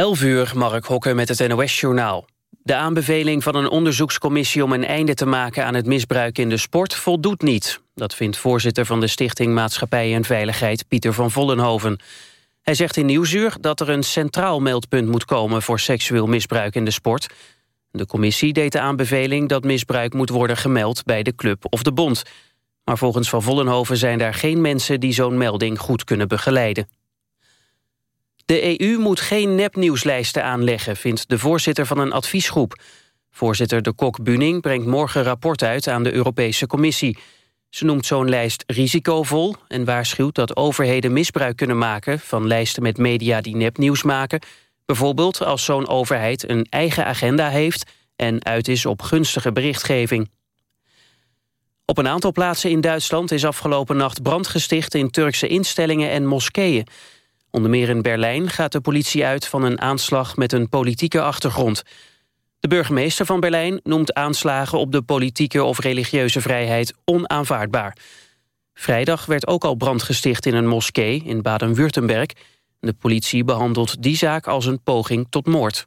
11 uur, Mark Hokke met het NOS-journaal. De aanbeveling van een onderzoekscommissie om een einde te maken aan het misbruik in de sport voldoet niet. Dat vindt voorzitter van de Stichting Maatschappij en Veiligheid Pieter van Vollenhoven. Hij zegt in Nieuwsuur dat er een centraal meldpunt moet komen voor seksueel misbruik in de sport. De commissie deed de aanbeveling dat misbruik moet worden gemeld bij de club of de bond. Maar volgens Van Vollenhoven zijn daar geen mensen die zo'n melding goed kunnen begeleiden. De EU moet geen nepnieuwslijsten aanleggen, vindt de voorzitter van een adviesgroep. Voorzitter de Kok-Buning brengt morgen rapport uit aan de Europese Commissie. Ze noemt zo'n lijst risicovol en waarschuwt dat overheden misbruik kunnen maken... van lijsten met media die nepnieuws maken. Bijvoorbeeld als zo'n overheid een eigen agenda heeft... en uit is op gunstige berichtgeving. Op een aantal plaatsen in Duitsland is afgelopen nacht brand gesticht... in Turkse instellingen en moskeeën. Onder meer in Berlijn gaat de politie uit van een aanslag met een politieke achtergrond. De burgemeester van Berlijn noemt aanslagen op de politieke of religieuze vrijheid onaanvaardbaar. Vrijdag werd ook al brand gesticht in een moskee in Baden-Württemberg. De politie behandelt die zaak als een poging tot moord.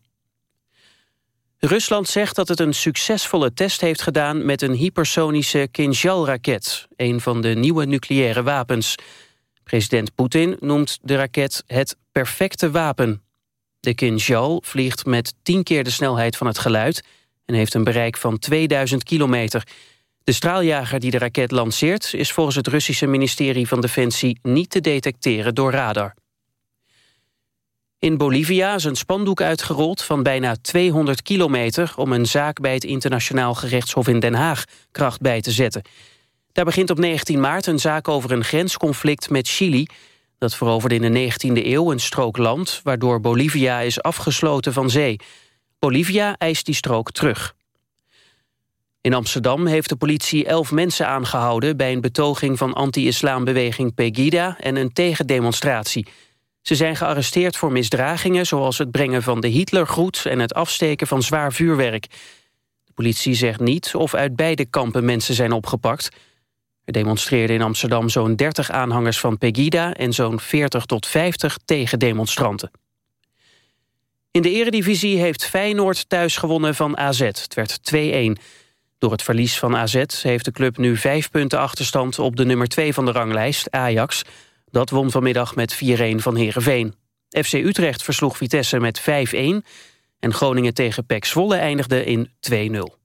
Rusland zegt dat het een succesvolle test heeft gedaan met een hypersonische Kinjal-raket, een van de nieuwe nucleaire wapens. President Poetin noemt de raket het perfecte wapen. De Kinjal vliegt met tien keer de snelheid van het geluid... en heeft een bereik van 2000 kilometer. De straaljager die de raket lanceert... is volgens het Russische ministerie van Defensie niet te detecteren door radar. In Bolivia is een spandoek uitgerold van bijna 200 kilometer... om een zaak bij het internationaal gerechtshof in Den Haag kracht bij te zetten... Daar begint op 19 maart een zaak over een grensconflict met Chili. Dat veroverde in de 19e eeuw een strook land... waardoor Bolivia is afgesloten van zee. Bolivia eist die strook terug. In Amsterdam heeft de politie elf mensen aangehouden... bij een betoging van anti-islambeweging Pegida en een tegendemonstratie. Ze zijn gearresteerd voor misdragingen... zoals het brengen van de Hitlergroet en het afsteken van zwaar vuurwerk. De politie zegt niet of uit beide kampen mensen zijn opgepakt... Er demonstreerden in Amsterdam zo'n 30 aanhangers van Pegida... en zo'n 40 tot 50 tegendemonstranten. In de eredivisie heeft Feyenoord thuis gewonnen van AZ. Het werd 2-1. Door het verlies van AZ heeft de club nu vijf punten achterstand... op de nummer 2 van de ranglijst, Ajax. Dat won vanmiddag met 4-1 van Heerenveen. FC Utrecht versloeg Vitesse met 5-1... en Groningen tegen PEC Zwolle eindigde in 2-0.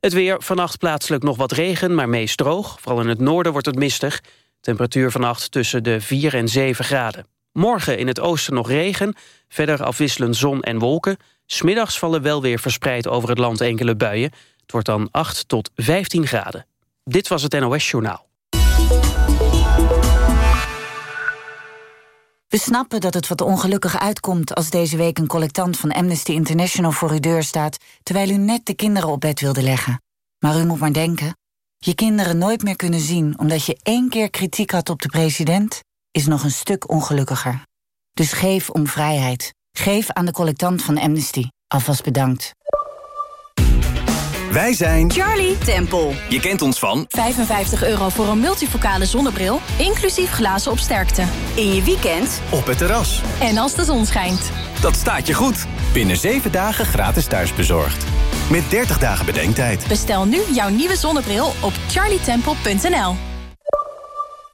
Het weer, vannacht plaatselijk nog wat regen, maar meest droog. Vooral in het noorden wordt het mistig. Temperatuur vannacht tussen de 4 en 7 graden. Morgen in het oosten nog regen, verder afwisselend zon en wolken. Smiddags vallen wel weer verspreid over het land enkele buien. Het wordt dan 8 tot 15 graden. Dit was het NOS Journaal. We snappen dat het wat ongelukkig uitkomt als deze week een collectant van Amnesty International voor uw deur staat, terwijl u net de kinderen op bed wilde leggen. Maar u moet maar denken, je kinderen nooit meer kunnen zien omdat je één keer kritiek had op de president, is nog een stuk ongelukkiger. Dus geef om vrijheid. Geef aan de collectant van Amnesty. Alvast bedankt. Wij zijn Charlie Temple. Je kent ons van 55 euro voor een multifocale zonnebril, inclusief glazen op sterkte. In je weekend op het terras. En als de zon schijnt. Dat staat je goed. Binnen 7 dagen gratis thuisbezorgd. Met 30 dagen bedenktijd. Bestel nu jouw nieuwe zonnebril op charlietemple.nl.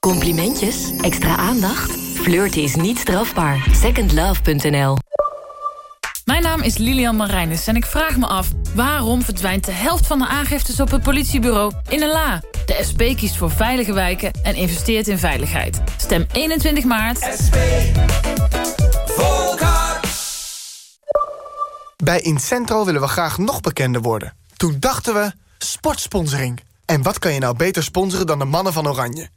Complimentjes? Extra aandacht? Flirten is niet strafbaar. Secondlove.nl mijn naam is Lilian Marijnis en ik vraag me af... waarom verdwijnt de helft van de aangiftes op het politiebureau in een la? De SP kiest voor veilige wijken en investeert in veiligheid. Stem 21 maart. SP. Bij Incentro willen we graag nog bekender worden. Toen dachten we, sportsponsoring. En wat kan je nou beter sponsoren dan de mannen van Oranje?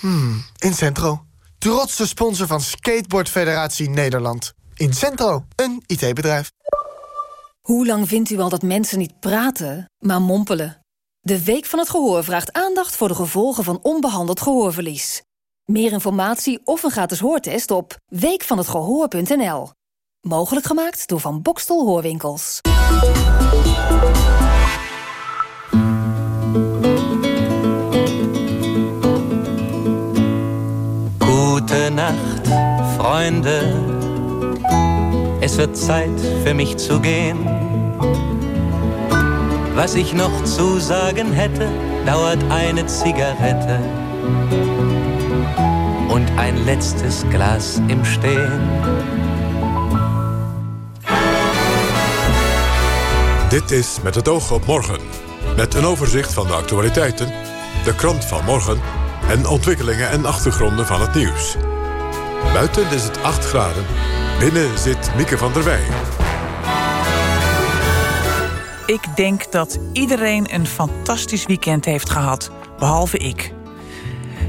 Hmm, Incentro. Trotse sponsor van Skateboard Federatie Nederland. Incentro, een IT-bedrijf. Hoe lang vindt u al dat mensen niet praten, maar mompelen? De Week van het Gehoor vraagt aandacht voor de gevolgen van onbehandeld gehoorverlies. Meer informatie of een gratis hoortest op weekvanhetgehoor.nl. Mogelijk gemaakt door Van Bokstel Hoorwinkels. Goedenacht, vrienden. Es wird Zeit für mich zu gehen. Was ich noch zu sagen hätte, dauert eine Zigarette und ein letztes Glas im Stehen. Dit is Met het oog op morgen. Met een overzicht van de actualiteiten, de krant van morgen... en ontwikkelingen en achtergronden van het nieuws. Buiten is het 8 graden. Binnen zit Mieke van der Wij. Ik denk dat iedereen een fantastisch weekend heeft gehad, behalve ik.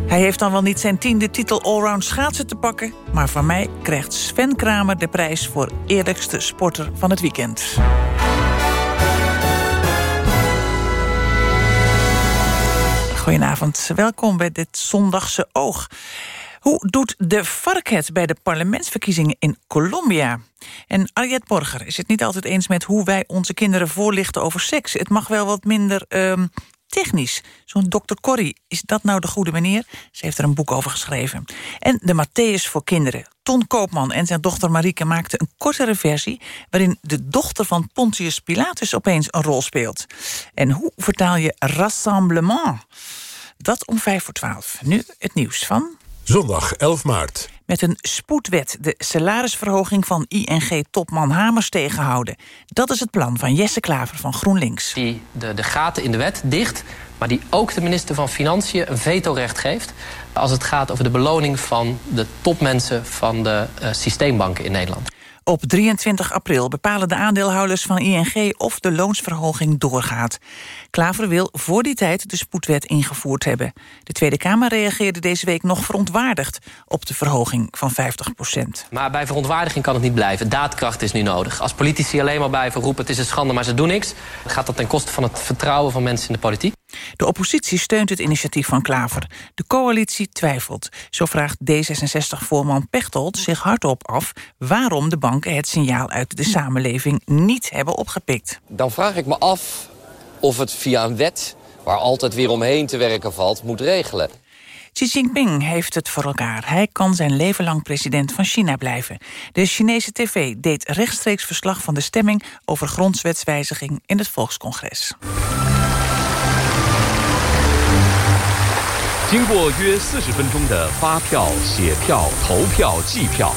Hij heeft dan wel niet zijn tiende titel allround schaatsen te pakken... maar van mij krijgt Sven Kramer de prijs voor eerlijkste sporter van het weekend. Goedenavond, welkom bij dit zondagse oog. Hoe doet de vark het bij de parlementsverkiezingen in Colombia? En Ariette Borger is het niet altijd eens met hoe wij onze kinderen voorlichten over seks. Het mag wel wat minder um, technisch. Zo'n dokter Corrie, is dat nou de goede manier? Ze heeft er een boek over geschreven. En de Matthäus voor kinderen. Ton Koopman en zijn dochter Marieke maakten een kortere versie... waarin de dochter van Pontius Pilatus opeens een rol speelt. En hoe vertaal je rassemblement? Dat om vijf voor twaalf. Nu het nieuws van... Zondag 11 maart. Met een spoedwet de salarisverhoging van ING-topman Hamers tegenhouden. Dat is het plan van Jesse Klaver van GroenLinks. Die de, de gaten in de wet dicht, maar die ook de minister van Financiën een vetorecht geeft... als het gaat over de beloning van de topmensen van de uh, systeembanken in Nederland. Op 23 april bepalen de aandeelhouders van ING of de loonsverhoging doorgaat. Klaver wil voor die tijd de spoedwet ingevoerd hebben. De Tweede Kamer reageerde deze week nog verontwaardigd op de verhoging van 50 procent. Maar bij verontwaardiging kan het niet blijven. Daadkracht is nu nodig. Als politici alleen maar blijven roepen het is een schande, maar ze doen niks... gaat dat ten koste van het vertrouwen van mensen in de politiek. De oppositie steunt het initiatief van Klaver. De coalitie twijfelt. Zo vraagt D66-voorman Pechtold zich hardop af... waarom de banken het signaal uit de samenleving niet hebben opgepikt. Dan vraag ik me af of het via een wet... waar altijd weer omheen te werken valt, moet regelen. Xi Jinping heeft het voor elkaar. Hij kan zijn leven lang president van China blijven. De Chinese tv deed rechtstreeks verslag van de stemming... over grondwetswijziging in het Volkscongres. 经过约四十分钟的发票、写票、投票、计票。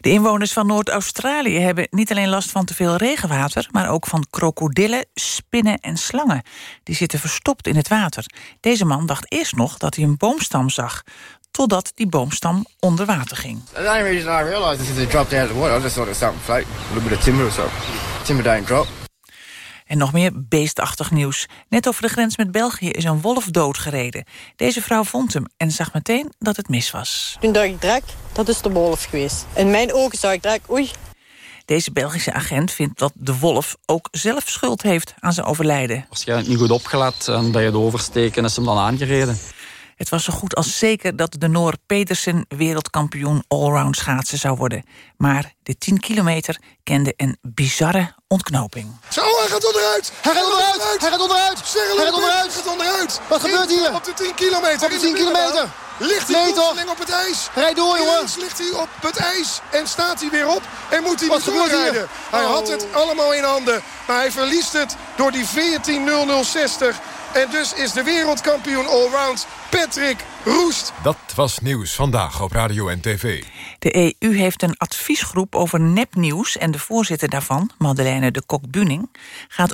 De inwoners van Noord-Australië hebben niet alleen last van te veel regenwater... maar ook van krokodillen, spinnen en slangen. Die zitten verstopt in het water. Deze man dacht eerst nog dat hij een boomstam zag... totdat die boomstam onder water ging. The only reason I realised is it dropped out of the water. I just thought it was something floating. A little bit of timber or so. Timber don't drop. En nog meer beestachtig nieuws. Net over de grens met België is een wolf doodgereden. Deze vrouw vond hem en zag meteen dat het mis was. Toen dacht ik direct, dat is de wolf geweest. In mijn ogen zag ik direct, oei. Deze Belgische agent vindt dat de wolf ook zelf schuld heeft aan zijn overlijden. Waarschijnlijk niet goed opgelet en bij het oversteken is hem dan aangereden. Het was zo goed als zeker dat de Noor Petersen wereldkampioen allround schaatsen zou worden. Maar de 10 kilometer kende een bizarre ontknoping. Zo, hij gaat onderuit! Hij gaat onderuit! Hij gaat onderuit! Hij gaat onderuit! Hij gaat onderuit! Wat gebeurt hier? Op de 10 kilometer. Op de 10 kilometer. Ligt hij plotseling op het ijs? Rijd door, jongen. Ineens ligt hij op het ijs en staat hij weer op en moet hij Wat doorrijden. hier? Hij Oh. had het allemaal in handen, maar hij verliest het door die 14.0060. En dus is de wereldkampioen allround Patrick Roest. Dat was nieuws vandaag op Radio en TV. De EU heeft een adviesgroep over nepnieuws... en de voorzitter daarvan, Madeleine de Kok-Buning, gaat.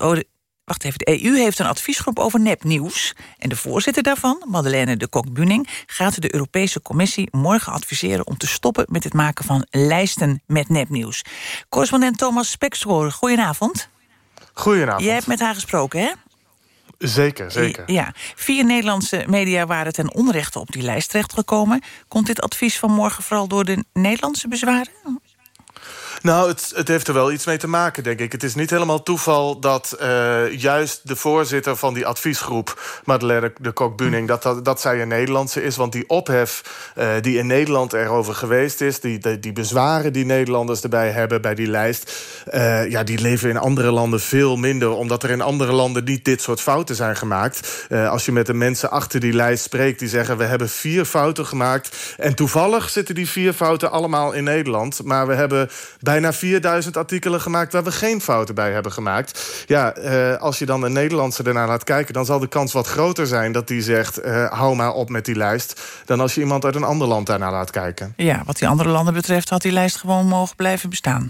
Wacht even, de EU heeft een adviesgroep over nepnieuws... en de voorzitter daarvan, Madeleine de Kok-Buning... gaat de Europese Commissie morgen adviseren... om te stoppen met het maken van lijsten met nepnieuws. Correspondent Thomas Spekschoor, goedenavond. Goedenavond. Jij hebt met haar gesproken, hè? Zeker, zeker. Ja, vier Nederlandse media waren ten onrechte op die lijst terechtgekomen. Komt dit advies van morgen vooral door de Nederlandse bezwaren? Nou, het, het heeft er wel iets mee te maken, denk ik. Het is niet helemaal toeval dat eh, juist de voorzitter van die adviesgroep... Madeleine de Kok-Buning, dat, dat, dat zij een Nederlandse is. Want die ophef eh, die in Nederland erover geweest is... Die, die, bezwaren die Nederlanders erbij hebben bij die lijst... eh, ja, die leven in andere landen veel minder... omdat er in andere landen niet dit soort fouten zijn gemaakt. Als je met de mensen achter die lijst spreekt... die zeggen, we hebben vier fouten gemaakt... en toevallig zitten die vier fouten allemaal in Nederland... maar we hebben bijna 4000 artikelen gemaakt... waar we geen fouten bij hebben gemaakt. Ja, uh, als je dan een Nederlandse ernaar laat kijken... dan zal de kans wat groter zijn dat die zegt... Uh, hou maar op met die lijst... dan als je iemand uit een ander land daarnaar laat kijken. Ja, wat die andere landen betreft had die lijst gewoon mogen blijven bestaan.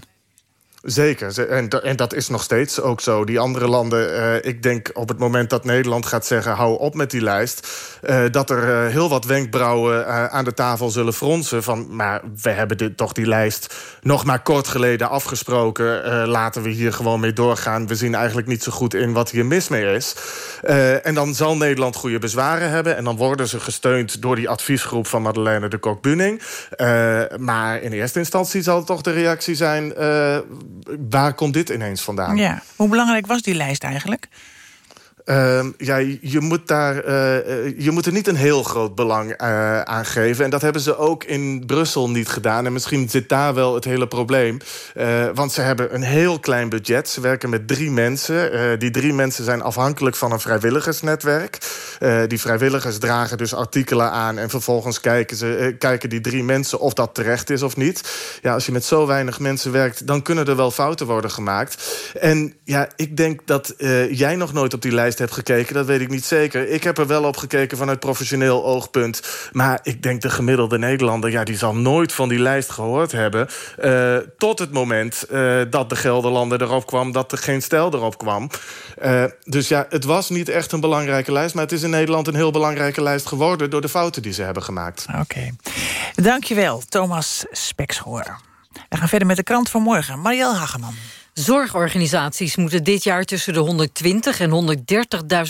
Zeker, en, en dat is nog steeds ook zo. Die andere landen, uh, ik denk op het moment dat Nederland gaat zeggen... hou op met die lijst, uh, dat er uh, heel wat wenkbrauwen aan de tafel zullen fronsen... van, maar we hebben dit, toch die lijst nog maar kort geleden afgesproken... laten we hier gewoon mee doorgaan. We zien eigenlijk niet zo goed in wat hier mis mee is. en dan zal Nederland goede bezwaren hebben... en dan worden ze gesteund door die adviesgroep van Madeleine de Kok-Bunning. maar in eerste instantie zal het toch de reactie zijn waar komt dit ineens vandaan? Ja. Hoe belangrijk was die lijst eigenlijk? Uh, ja, je moet, daar, uh, je moet er niet een heel groot belang uh, aan geven. En dat hebben ze ook in Brussel niet gedaan. En misschien zit daar wel het hele probleem. want ze hebben een heel klein budget. Ze werken met drie mensen. die drie mensen zijn afhankelijk van een vrijwilligersnetwerk. die vrijwilligers dragen dus artikelen aan... en vervolgens kijken, ze, kijken die drie mensen of dat terecht is of niet. Ja, als je met zo weinig mensen werkt... dan kunnen er wel fouten worden gemaakt. En ja, ik denk dat jij nog nooit op die lijst hebt gekeken, dat weet ik niet zeker. Ik heb er wel op gekeken vanuit professioneel oogpunt. Maar ik denk de gemiddelde Nederlander... ja, die zal nooit van die lijst gehoord hebben... Uh, tot het moment uh, dat de Gelderlander erop kwam... dat er geen stijl erop kwam. Uh, dus ja, het was niet echt een belangrijke lijst... maar het is in Nederland een heel belangrijke lijst geworden... door de fouten die ze hebben gemaakt. Oké. Dankjewel, Thomas Spekschoor. We gaan verder met de krant van morgen. Marielle Hageman. Zorgorganisaties moeten dit jaar tussen de 120 en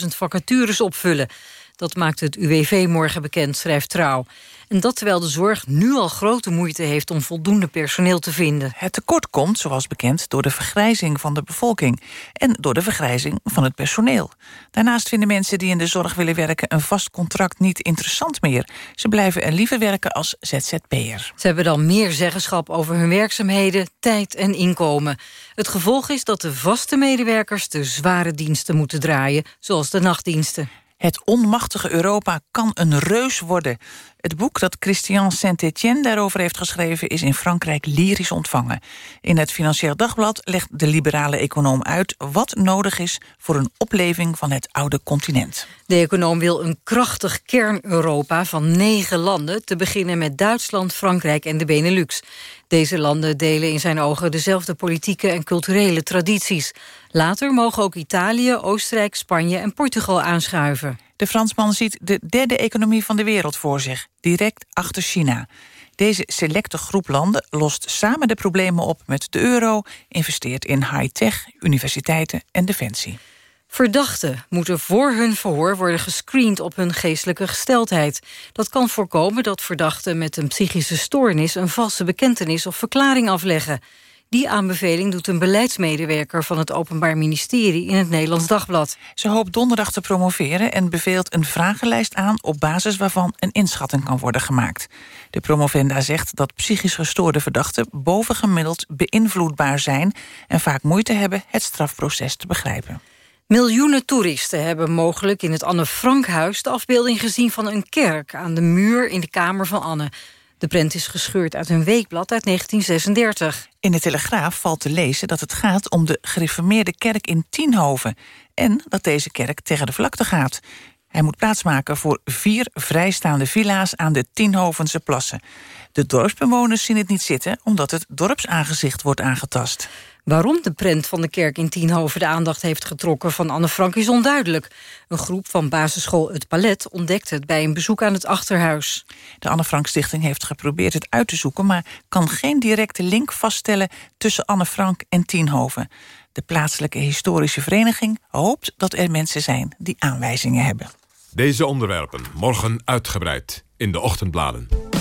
130.000 vacatures opvullen. Dat maakt het UWV morgen bekend, schrijft Trouw. En dat terwijl de zorg nu al grote moeite heeft om voldoende personeel te vinden. Het tekort komt, zoals bekend, door de vergrijzing van de bevolking... en door de vergrijzing van het personeel. Daarnaast vinden mensen die in de zorg willen werken... een vast contract niet interessant meer. Ze blijven er liever werken als ZZP'er. Ze hebben dan meer zeggenschap over hun werkzaamheden, tijd en inkomen. Het gevolg is dat de vaste medewerkers de zware diensten moeten draaien... zoals de nachtdiensten. Het onmachtige Europa kan een reus worden. Het boek dat Christian Saint-Étienne daarover heeft geschreven... is in Frankrijk lyrisch ontvangen. In het Financieel Dagblad legt de liberale econoom uit... wat nodig is voor een opleving van het oude continent. De econoom wil een krachtig kern-Europa van negen landen... te beginnen met Duitsland, Frankrijk en de Benelux. Deze landen delen in zijn ogen dezelfde politieke en culturele tradities. Later mogen ook Italië, Oostenrijk, Spanje en Portugal aanschuiven. De Fransman ziet de derde economie van de wereld voor zich, direct achter China. Deze selecte groep landen lost samen de problemen op met de euro... investeert in high-tech, universiteiten en defensie. Verdachten moeten voor hun verhoor worden gescreend op hun geestelijke gesteldheid. Dat kan voorkomen dat verdachten met een psychische stoornis... een valse bekentenis of verklaring afleggen. Die aanbeveling doet een beleidsmedewerker van het Openbaar Ministerie in het Nederlands Dagblad. Ze hoopt donderdag te promoveren en beveelt een vragenlijst aan op basis waarvan een inschatting kan worden gemaakt. De promovenda zegt dat psychisch gestoorde verdachten bovengemiddeld beïnvloedbaar zijn en vaak moeite hebben het strafproces te begrijpen. Miljoenen toeristen hebben mogelijk in het Anne Frankhuis... de afbeelding gezien van een kerk aan de muur in de kamer van Anne. De prent is gescheurd uit een weekblad uit 1936. In de Telegraaf valt te lezen dat het gaat om de gereformeerde kerk in Tienhoven... en dat deze kerk tegen de vlakte gaat. Hij moet plaatsmaken voor vier vrijstaande villa's aan de Tienhovense plassen. De dorpsbewoners zien het niet zitten omdat het dorpsaangezicht wordt aangetast. Waarom de prent van de kerk in Tienhoven de aandacht heeft getrokken van Anne Frank is onduidelijk. Een groep van basisschool Het Palet ontdekte het bij een bezoek aan het Achterhuis. De Anne Frank Stichting heeft geprobeerd het uit te zoeken... maar kan geen directe link vaststellen tussen Anne Frank en Tienhoven. De plaatselijke historische vereniging hoopt dat er mensen zijn die aanwijzingen hebben. Deze onderwerpen morgen uitgebreid in de ochtendbladen.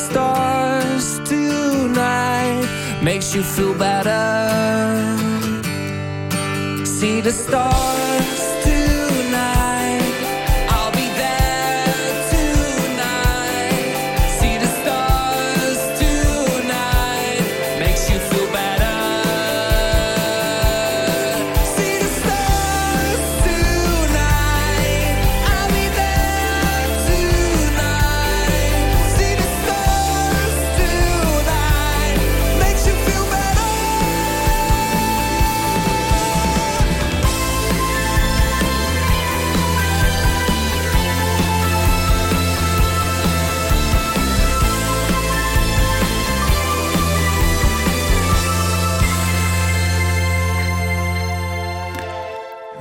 stars tonight makes you feel better. See the stars.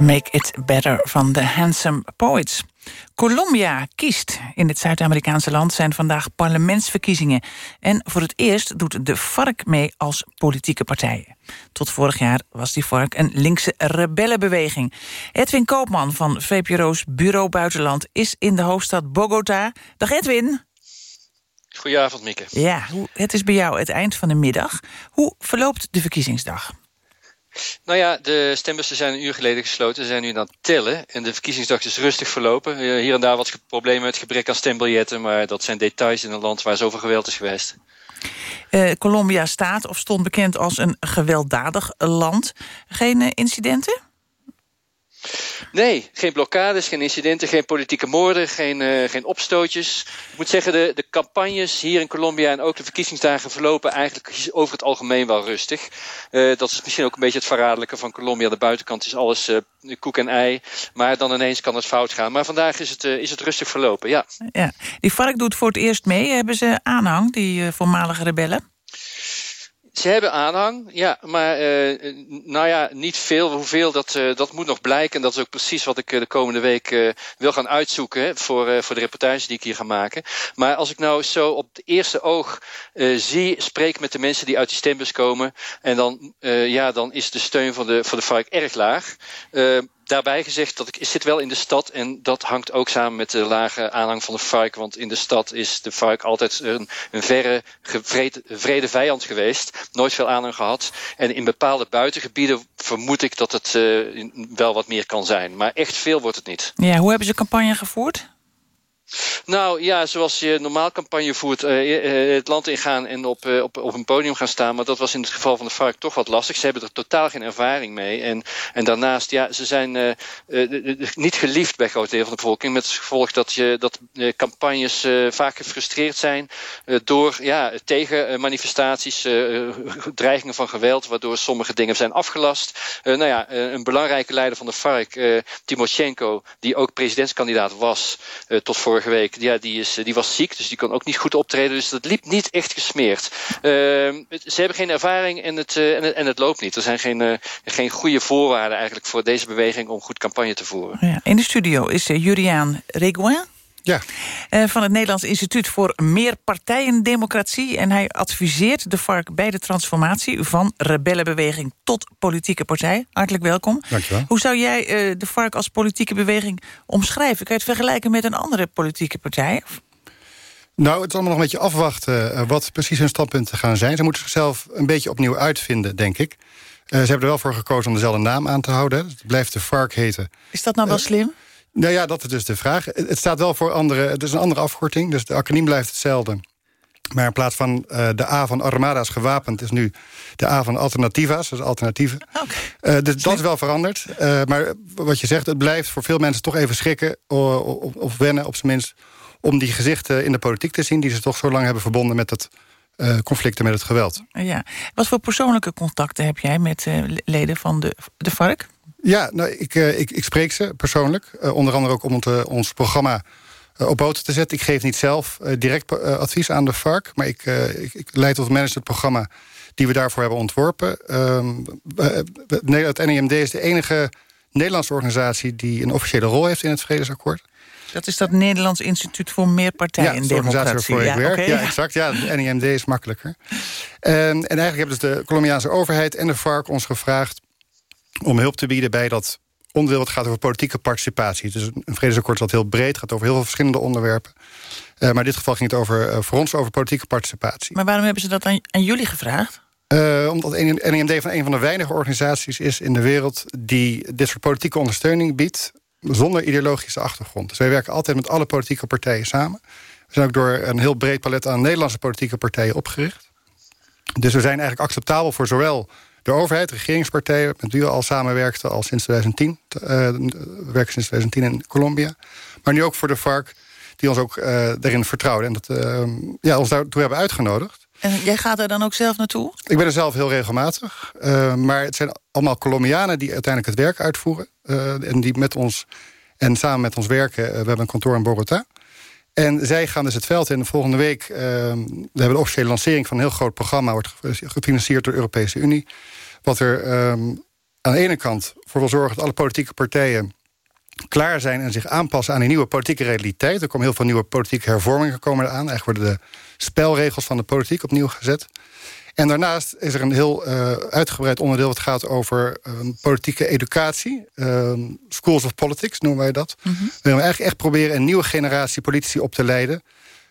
Make It Better van de Handsome Poets. Colombia kiest. In het Zuid-Amerikaanse land zijn vandaag parlementsverkiezingen. En voor het eerst doet de FARC mee als politieke partijen. Tot vorig jaar was die FARC een linkse rebellenbeweging. Edwin Koopman van VPRO's Bureau Buitenland is in de hoofdstad Bogota. Dag Edwin. Goedenavond, Mieke. Ja, het is bij jou het eind van de middag. Hoe verloopt de verkiezingsdag? Nou ja, de stembussen zijn een uur geleden gesloten. Ze zijn nu aan het tellen. En de verkiezingsdag is rustig verlopen. Eh, Hier en daar wat problemen met gebrek aan stembiljetten. Maar dat zijn details in een land waar zoveel geweld is geweest. Eh, Colombia staat of stond bekend als een gewelddadig land. Geen eh, incidenten? Nee, geen blokkades, geen incidenten, geen politieke moorden, geen, eh, geen opstootjes. Ik moet zeggen, de, de campagnes hier in Colombia en ook de verkiezingsdagen verlopen eigenlijk over het algemeen wel rustig. Eh, dat is misschien ook een beetje het verraderlijke van Colombia. De buitenkant is alles eh, koek en ei, maar dan ineens kan het fout gaan. Maar vandaag is het, is het rustig verlopen, ja. Ja. Die FARC doet voor het eerst mee. Hebben ze aanhang, die voormalige rebellen? Ze hebben aanhang, ja, maar eh, nou ja, niet veel. Hoeveel, dat, eh, dat moet nog blijken. En dat is ook precies wat ik eh, de komende week wil gaan uitzoeken voor, voor de reportage die ik hier ga maken. Maar als ik nou zo op het eerste oog zie, spreek met de mensen die uit die stembus komen. En dan, ja, dan is de steun van de, van de FARC erg laag. Daarbij gezegd dat ik, zit wel in de stad en dat hangt ook samen met de lage aanhang van de FARC. Want in de stad is de FARC altijd een, een verre vrede vijand geweest. Nooit veel aanhang gehad. En in bepaalde buitengebieden vermoed ik dat het eh, wel wat meer kan zijn. Maar echt veel wordt het niet. Ja, hoe hebben ze campagne gevoerd? Nou ja, zoals je normaal campagne voert, eh, eh, het land ingaan en op, eh, op, op een podium gaan staan. Maar dat was in het geval van de FARC toch wat lastig. Ze hebben er totaal geen ervaring mee. En, en daarnaast, ja, ze zijn eh, eh, niet geliefd bij grote deel van de bevolking. Met het gevolg dat, je, dat eh, campagnes eh, vaak gefrustreerd zijn eh, door ja, tegenmanifestaties, eh, dreigingen van geweld, waardoor sommige dingen zijn afgelast. Eh, nou ja, eh, een belangrijke leider van de eh, Timoshenko, die ook presidentskandidaat was eh, tot vorige ja, die, is, eh, die was ziek, dus die kon ook niet goed optreden. Dus dat liep niet echt gesmeerd. Eh, het- ze hebben geen ervaring en het, eh, en, het, en het loopt niet. Er zijn geen, eh, geen goede voorwaarden eigenlijk voor deze beweging om goed campagne te voeren. Ja, in de studio is Juriaan Regouin. Ja. Uh, van het Nederlands Instituut voor Meerpartijendemocratie. En hij adviseert de FARC bij de transformatie van rebellenbeweging tot politieke partij. Hartelijk welkom. Dankjewel. Hoe zou jij uh, de FARC als politieke beweging omschrijven? Kan je het vergelijken met een andere politieke partij? Nou, het is allemaal nog een beetje afwachten uh, wat precies hun standpunten gaan zijn. Ze moeten zichzelf een beetje opnieuw uitvinden, denk ik. Uh, ze hebben er wel voor gekozen om dezelfde naam aan te houden. Het blijft de FARC heten. Is dat nou wel slim? Nou ja, dat is dus de vraag. Het staat wel voor andere, het is een andere afkorting, dus de acroniem blijft hetzelfde. Maar in plaats van uh, de A van Armada's gewapend... is nu de A van Alternativa's, dus alternatieven. Okay. Uh, dus dat is wel veranderd. Uh, maar wat je zegt, het blijft voor veel mensen toch even schrikken... of, of wennen, op zijn minst, om die gezichten in de politiek te zien... die ze toch zo lang hebben verbonden met het conflicten met het geweld. Ja. Wat voor persoonlijke contacten heb jij met leden van de, de FARC? Ja, nou, ik, uh, ik, ik, spreek ze persoonlijk. Uh, onder andere ook om het, uh, ons programma op poten te zetten. Ik geef niet zelf direct advies aan de FARC... maar ik, ik, ik leid tot manage het programma die we daarvoor hebben ontworpen. Ehm, het NEMD is de enige Nederlandse organisatie... die een officiële rol heeft in het vredesakkoord. Dat is dat Nederlands Instituut voor Meerpartijendemocratie. Ja, de organisatie waarvoor ik werk. Okay. Ja, exact. Ja, de NIMD is makkelijker. En, en eigenlijk hebben dus de Colombiaanse overheid en de FARC ons gevraagd om hulp te bieden bij dat onderdeel wat gaat over politieke participatie. Dus een vredesakkoord dat heel breed gaat over heel veel verschillende onderwerpen. Uh, maar in dit geval ging het over, uh, voor ons over politieke participatie. Maar waarom hebben ze dat aan, aan jullie gevraagd? Uh, omdat NEMD van een van de weinige organisaties is in de wereld... die dit soort politieke ondersteuning biedt zonder ideologische achtergrond. Dus wij werken altijd met alle politieke partijen samen. We zijn ook door een heel breed palet aan Nederlandse politieke partijen opgericht. Dus we zijn eigenlijk acceptabel voor zowel de overheid, regeringspartijen... met wie we al samenwerkten al sinds 2010. Uh, we werken sinds 2010 in Colombia. Maar nu ook voor de FARC, die ons ook uh, daarin vertrouwden... en dat, uh, ja, ons daartoe hebben uitgenodigd. En jij gaat er dan ook zelf naartoe? Ik ben er zelf heel regelmatig. Maar het zijn allemaal Colombianen die uiteindelijk het werk uitvoeren. En die met ons en samen met ons werken. We hebben een kantoor in Bogota. En zij gaan dus het veld in. Volgende week we hebben de officiële lancering van een heel groot programma. Wordt gefinancierd door de Europese Unie. Wat er um, aan de ene kant voor wil zorgen dat alle politieke partijen klaar zijn en zich aanpassen aan die nieuwe politieke realiteit. Er komen heel veel nieuwe politieke hervormingen komen eraan. Eigenlijk worden de spelregels van de politiek opnieuw gezet. En daarnaast is er een heel uh, uitgebreid onderdeel... wat gaat over um, politieke educatie. Um, schools of politics noemen wij dat. Mm -hmm. We willen eigenlijk echt proberen een nieuwe generatie politici op te leiden...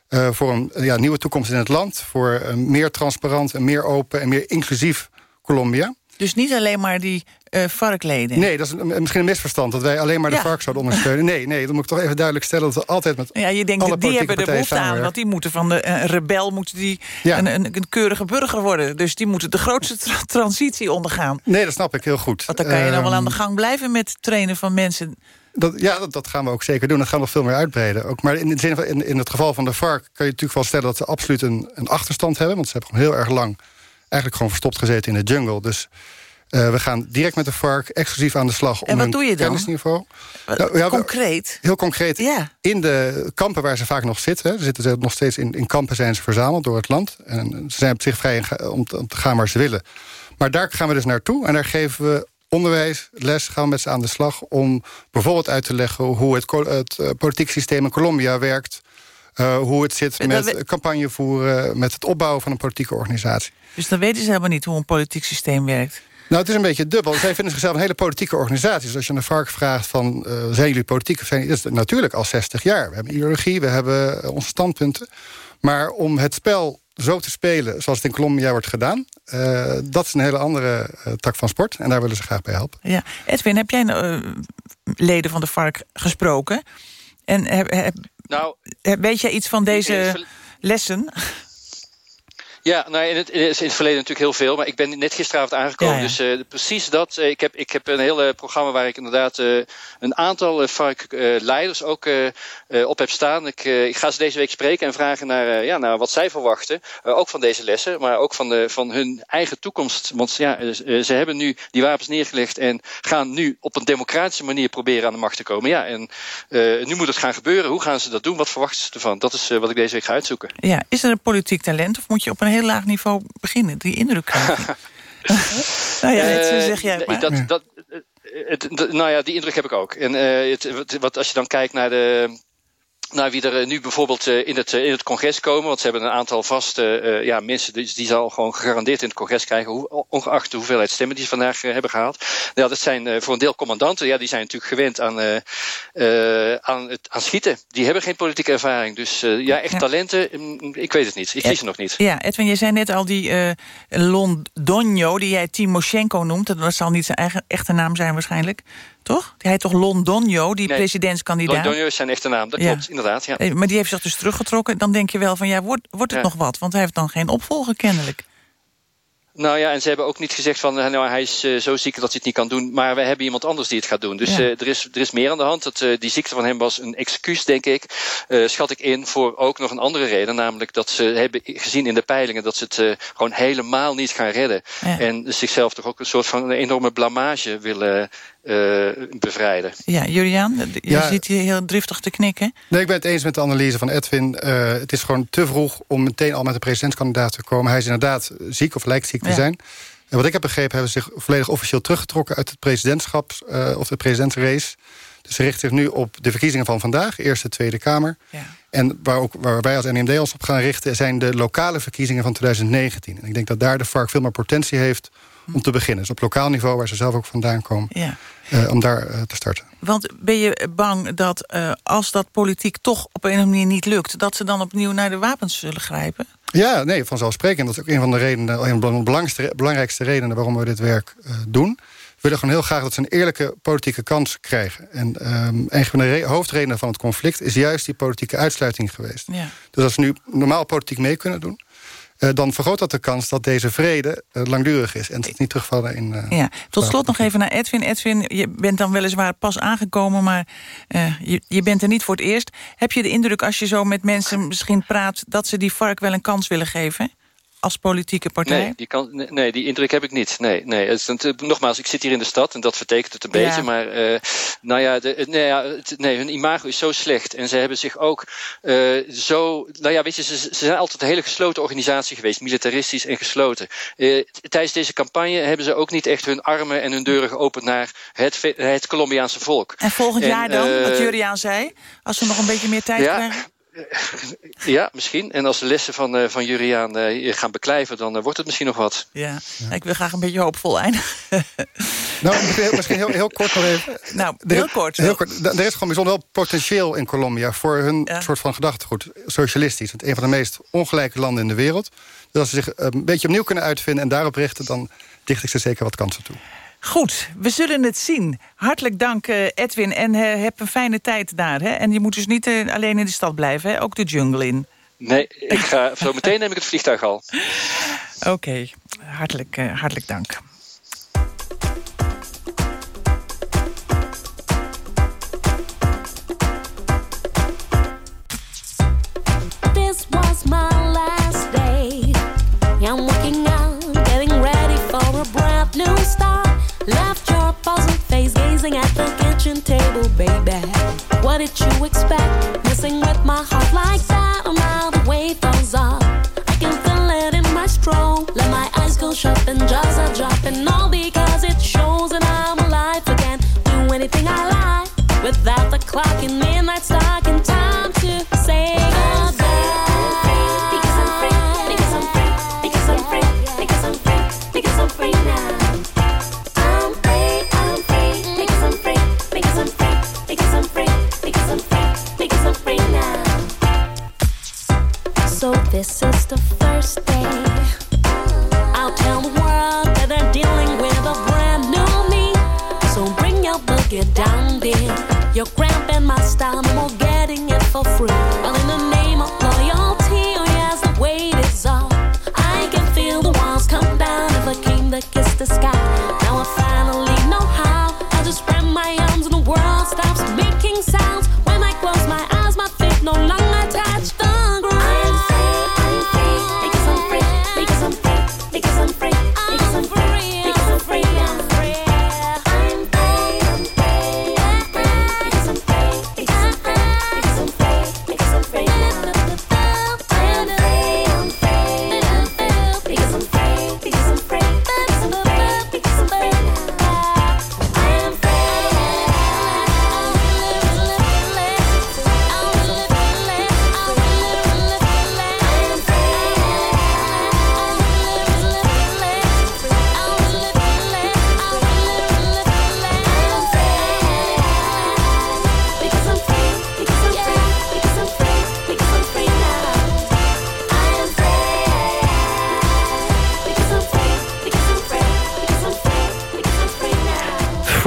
Uh, voor een ja, nieuwe toekomst in het land. Voor een meer transparant, en meer open en meer inclusief Colombia. Dus niet alleen maar die uh, varkleden? Nee, dat is een, misschien een misverstand. Dat wij alleen maar de Ja. vark zouden ondersteunen. Nee, nee, dat moet ik toch even duidelijk stellen. Dat we altijd met Ja, je denkt, alle die hebben er partijen behoefte aan. Want die moeten van de eh, rebel moeten die een, een, een keurige burger worden. Dus die moeten de grootste tra- transitie ondergaan. Nee, dat snap ik heel goed. Want dan kan je nou wel aan de Ehm, gang blijven met trainen van mensen. Dat, ja, dat, dat gaan we ook zeker doen. Dat gaan we nog veel meer uitbreiden. Ook, maar in, de zin van, in, in het geval van de vark kan je natuurlijk wel stellen... dat ze absoluut een, een achterstand hebben. Want ze hebben gewoon heel erg lang eigenlijk gewoon verstopt gezeten in de jungle. Dus eh, we gaan direct met de vark exclusief aan de slag. En om wat doe je dan? kennisniveau. Wat- Nou, ja, concreet? Heel concreet. In de kampen waar ze vaak nog zitten. Ze zitten ze nog steeds in, in kampen zijn ze verzameld door het land. En ze zijn op zich vrij om, te- om te gaan waar ze willen. Maar daar gaan we dus naartoe. En daar geven we onderwijs, les, gaan we met ze aan de slag... om bijvoorbeeld uit te leggen hoe het, het eh, politiek systeem in Colombia werkt... eh, hoe het zit met we- campagne voeren... met het opbouwen van een politieke organisatie. Dus dan weten ze helemaal niet hoe een politiek systeem werkt. Nou, het is een beetje dubbel. Zij vinden zichzelf een hele politieke organisatie. Dus als je de vark vraagt van, eh, zijn jullie politiek? Of zijn jullie, dat is natuurlijk al 60 jaar. We hebben ideologie, we hebben eh, onze standpunten. Maar om het spel zo te spelen zoals het in Colombia wordt gedaan... eh, dat is een hele andere tak van sport. En daar willen ze graag bij helpen. Ja. Edwin, heb jij leden van de vark gesproken? En heb, heb- Nou, weet jij iets van deze lessen? Ja, nou, in, het, in het verleden natuurlijk heel veel. Maar ik ben net gisteravond aangekomen. Ja, ja. Dus eh, precies dat. eh, ik, heb, ik heb een heel eh, programma waar ik inderdaad eh, een aantal uh, leiders ook op heb staan. Ik, ik ga ze deze week spreken en vragen naar, ja, naar wat zij verwachten. Ook van deze lessen, maar ook van, de, van hun eigen toekomst. Want ja, ze hebben nu die wapens neergelegd en gaan nu op een democratische manier proberen aan de macht te komen. Ja, en nu moet het gaan gebeuren. Hoe gaan ze dat doen? Wat verwachten ze ervan? Dat is wat ik deze week ga uitzoeken. Ja, is er een politiek talent of moet je op een heel laag niveau beginnen? Die indruk krijg ik. nou ja, het, Eh, zeg jij maar. Dat, dat, eh, het, nou ja, die indruk heb ik ook. En eh, het, wat, als je dan kijkt naar de. Naar wie er eh, nu bijvoorbeeld eh, in het, eh, in het congres komen. Want ze hebben een aantal vaste ja, mensen. Dus die zal gewoon gegarandeerd in het congres krijgen. Hoe, ongeacht de hoeveelheid stemmen die ze vandaag hebben gehaald. Ja, dat zijn voor een deel commandanten. Ja, die zijn natuurlijk gewend aan, aan, het, aan schieten. Die hebben geen politieke ervaring. Dus ja, echt Ja. talenten. mm, Ik weet het niet. Ik kies ze nog niet. Ja, Edwin, je zei net al die Londonio, die jij Timoshenko noemt. Dat zal niet zijn eigen echte naam zijn waarschijnlijk. Toch? Hij heet toch Londonio, die Nee, presidentskandidaat? Donjo is zijn echte naam. Dat Ja. klopt, inderdaad. Ja. Maar die heeft zich dus teruggetrokken. Dan denk je wel van, ja, wordt, wordt het Ja. nog wat? Want hij heeft dan geen opvolger kennelijk. Nou ja, en ze hebben ook niet gezegd van eh, nou, hij is eh, zo ziek dat hij het niet kan doen. Maar we hebben iemand anders die het gaat doen. Dus Ja. eh, er, is, er is meer aan de hand. Dat, die ziekte van hem was een excuus, denk ik. schat ik in voor ook nog een andere reden. Namelijk dat ze hebben gezien in de peilingen dat ze het gewoon helemaal niet gaan redden. Ja. En zichzelf toch ook een soort van een enorme blamage willen bevrijden. Ja, Juliaan, je Ja. zit hier heel driftig te knikken. Nee, ik ben het eens met de analyse van Edwin. Eh, het is gewoon te vroeg om meteen al met een presidentskandidaat te komen. Hij is inderdaad ziek of lijkt ziek te zijn. En wat ik heb begrepen, hebben ze zich volledig officieel teruggetrokken... uit het presidentschap eh, of de presidentsrace. Dus ze richten zich nu op de verkiezingen van vandaag, Eerste Tweede Kamer. Ja. En waar, ook, waar wij als NEMD ons op gaan richten... zijn de lokale verkiezingen van 2019. En ik denk dat daar de FARC veel meer potentie heeft om te beginnen. Dus op lokaal niveau, waar ze zelf ook vandaan komen... Ja. eh, om daar eh, te starten. Want ben je bang dat eh, als dat politiek toch op een of andere manier niet lukt... dat ze dan opnieuw naar de wapens zullen grijpen? Ja, nee, vanzelfsprekend. Dat is ook een van de redenen, een van de belangrijkste, redenen waarom we dit werk doen. We willen gewoon heel graag dat ze een eerlijke politieke kans krijgen. En um, een van de hoofdredenen van het conflict is juist die politieke uitsluiting geweest. Ja. Dus als ze nu normaal politiek mee kunnen doen, dan vergroot dat de kans dat deze vrede uh, langdurig is. En het niet terugvallen in... Uh, ja. Tot slot nog even naar Edwin. Edwin, je bent dan weliswaar pas aangekomen... maar je, je, bent er niet voor het eerst. Heb je de indruk als je zo met mensen misschien praat... dat ze die vark wel een kans willen geven? Als politieke partij? Nee, die, kan, nee, die indruk heb ik niet. Nee, nee. Het is, nogmaals, ik zit hier in de stad en dat vertekent het een Ja. beetje. Maar uh, nou ja, de, nee, ja het, nee, hun imago is zo slecht. En ze hebben zich ook uh, zo... Nou ja, weet je, ze, ze, zijn altijd een hele gesloten organisatie geweest. Militaristisch en gesloten. Uh, tijdens deze campagne hebben ze ook niet echt hun armen en hun deuren geopend... naar het, het Colombiaanse volk. En volgend en, jaar dan, wat Juriaan zei? Als we nog een beetje meer tijd ja, krijgen? Ja, misschien. En als de lessen van, uh, van Juriaan uh, gaan beklijven, dan uh, wordt het misschien nog wat. Ja. ja. ik wil graag een beetje hoopvol eindigen. nou, misschien heel, heel kort nog even. Nou, heel er, kort. Heel kort. Er is gewoon bijzonder wel potentieel in Colombia... voor hun ja. soort van gedachtegoed, socialistisch. Het is een van de meest ongelijke landen in de wereld. Dus als ze zich een beetje opnieuw kunnen uitvinden en daarop richten... dan dicht ik ze zeker wat kansen toe. Goed, we zullen het zien. Hartelijk dank uh, Edwin en uh, heb een fijne tijd daar. Hè? En je moet dus niet uh, alleen in de stad blijven, hè? ook de jungle in. Nee, ik ga, zo meteen neem ik het vliegtuig al. Oké, okay. hartelijk, hartelijk dank. Face gazing at the kitchen table, baby. What did you expect? Messing with my heart like that? Now the weight falls off. I can feel it in my stroll. Let my eyes go shopping, jaws are dropping. All because it shows that I'm alive again. Do anything I like without the clock in midnight stocking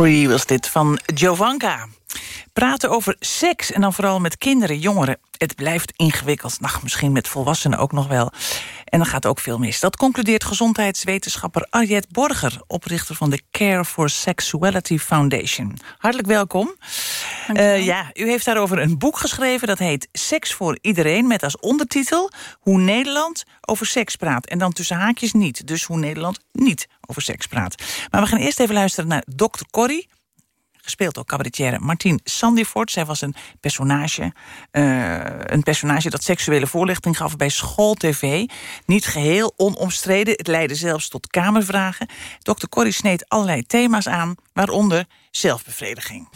Free was dit van Jovanka. Praten over seks en dan vooral met kinderen, jongeren. Het blijft ingewikkeld. Nou, misschien met volwassenen ook nog wel. En dan gaat ook veel mis. Dat concludeert gezondheidswetenschapper Arjet Borger... oprichter van de Care for Sexuality Foundation. Hartelijk welkom. Uh, ja, u heeft daarover een boek geschreven... dat heet Seks voor Iedereen... met als ondertitel Hoe Nederland over seks praat. En dan tussen haakjes niet. Dus hoe Nederland niet over seks praat. Maar we gaan eerst even luisteren naar Dr. Corrie gespeeld door cabaretière Martien Sandifort. Zij was een personage, uh, een personage dat seksuele voorlichting gaf bij School TV. Niet geheel onomstreden, het leidde zelfs tot kamervragen. Dr. Corrie sneed allerlei thema's aan, waaronder zelfbevrediging.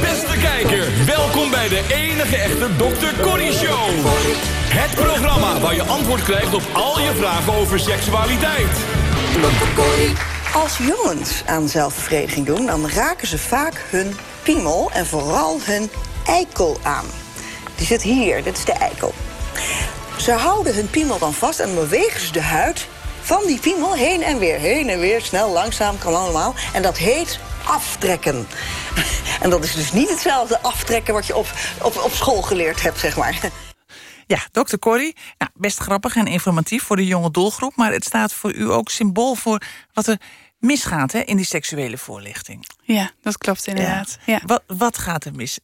Beste kijker, welkom bij de enige echte Dr. Corrie Show. Het programma waar je antwoord krijgt op al je vragen over seksualiteit. Dr. Corrie. Als jongens aan zelfbevrediging doen, dan raken ze vaak hun piemel en vooral hun eikel aan. Die zit hier, dit is de eikel. Ze houden hun piemel dan vast en bewegen ze de huid van die piemel heen en weer. Heen en weer, snel, langzaam, kan allemaal. En dat heet aftrekken. En dat is dus niet hetzelfde aftrekken wat je op, op, op school geleerd hebt, zeg maar. Ja, dokter Corrie, nou, best grappig en informatief voor de jonge doelgroep... maar het staat voor u ook symbool voor wat er misgaat hè, in die seksuele voorlichting. Ja, dat klopt inderdaad. Ja. Wat, wat gaat er mis?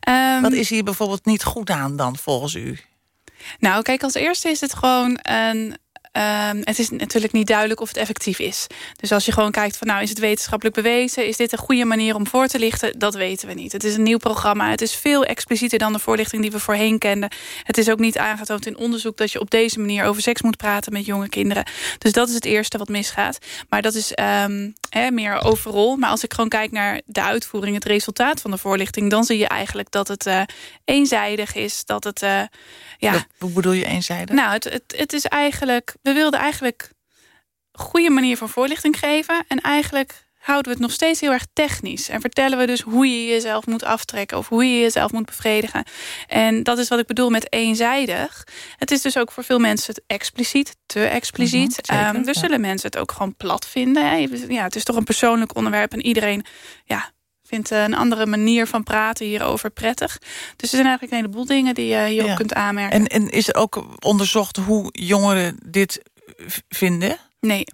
Ehm, wat is hier bijvoorbeeld niet goed aan dan, volgens u? Nou, kijk, als eerste is het gewoon een... ehm, het is natuurlijk niet duidelijk of het effectief is. Dus als je gewoon kijkt van nou is het wetenschappelijk bewezen... is dit een goede manier om voor te lichten? Dat weten we niet. Het is een nieuw programma. Het is veel explicieter dan de voorlichting die we voorheen kenden. Het is ook niet aangetoond in onderzoek... dat je op deze manier over seks moet praten met jonge kinderen. Dus dat is het eerste wat misgaat. Maar dat is ehm, meer overal. Maar als ik gewoon kijk naar de uitvoering... het resultaat van de voorlichting... dan zie je eigenlijk dat het eh, eenzijdig is. Dat het... eh, ja, Hoe bedoel je eenzijdig? nou, het, het, het is eigenlijk... We wilden eigenlijk een goede manier van voorlichting geven. En eigenlijk houden we het nog steeds heel erg technisch. En vertellen we dus hoe je jezelf moet aftrekken... of hoe je jezelf moet bevredigen. En dat is wat ik bedoel met eenzijdig. Het is dus ook voor veel mensen het expliciet, te expliciet. Zeker, er ja. zullen mensen het ook gewoon plat vinden. hè. Ja, het is toch een persoonlijk onderwerp... en iedereen ja, vindt een andere manier van praten hierover prettig. Dus er zijn eigenlijk een heleboel dingen die je hierop Ja. kunt aanmerken. En, en is er ook onderzocht hoe jongeren dit vinden? Nee.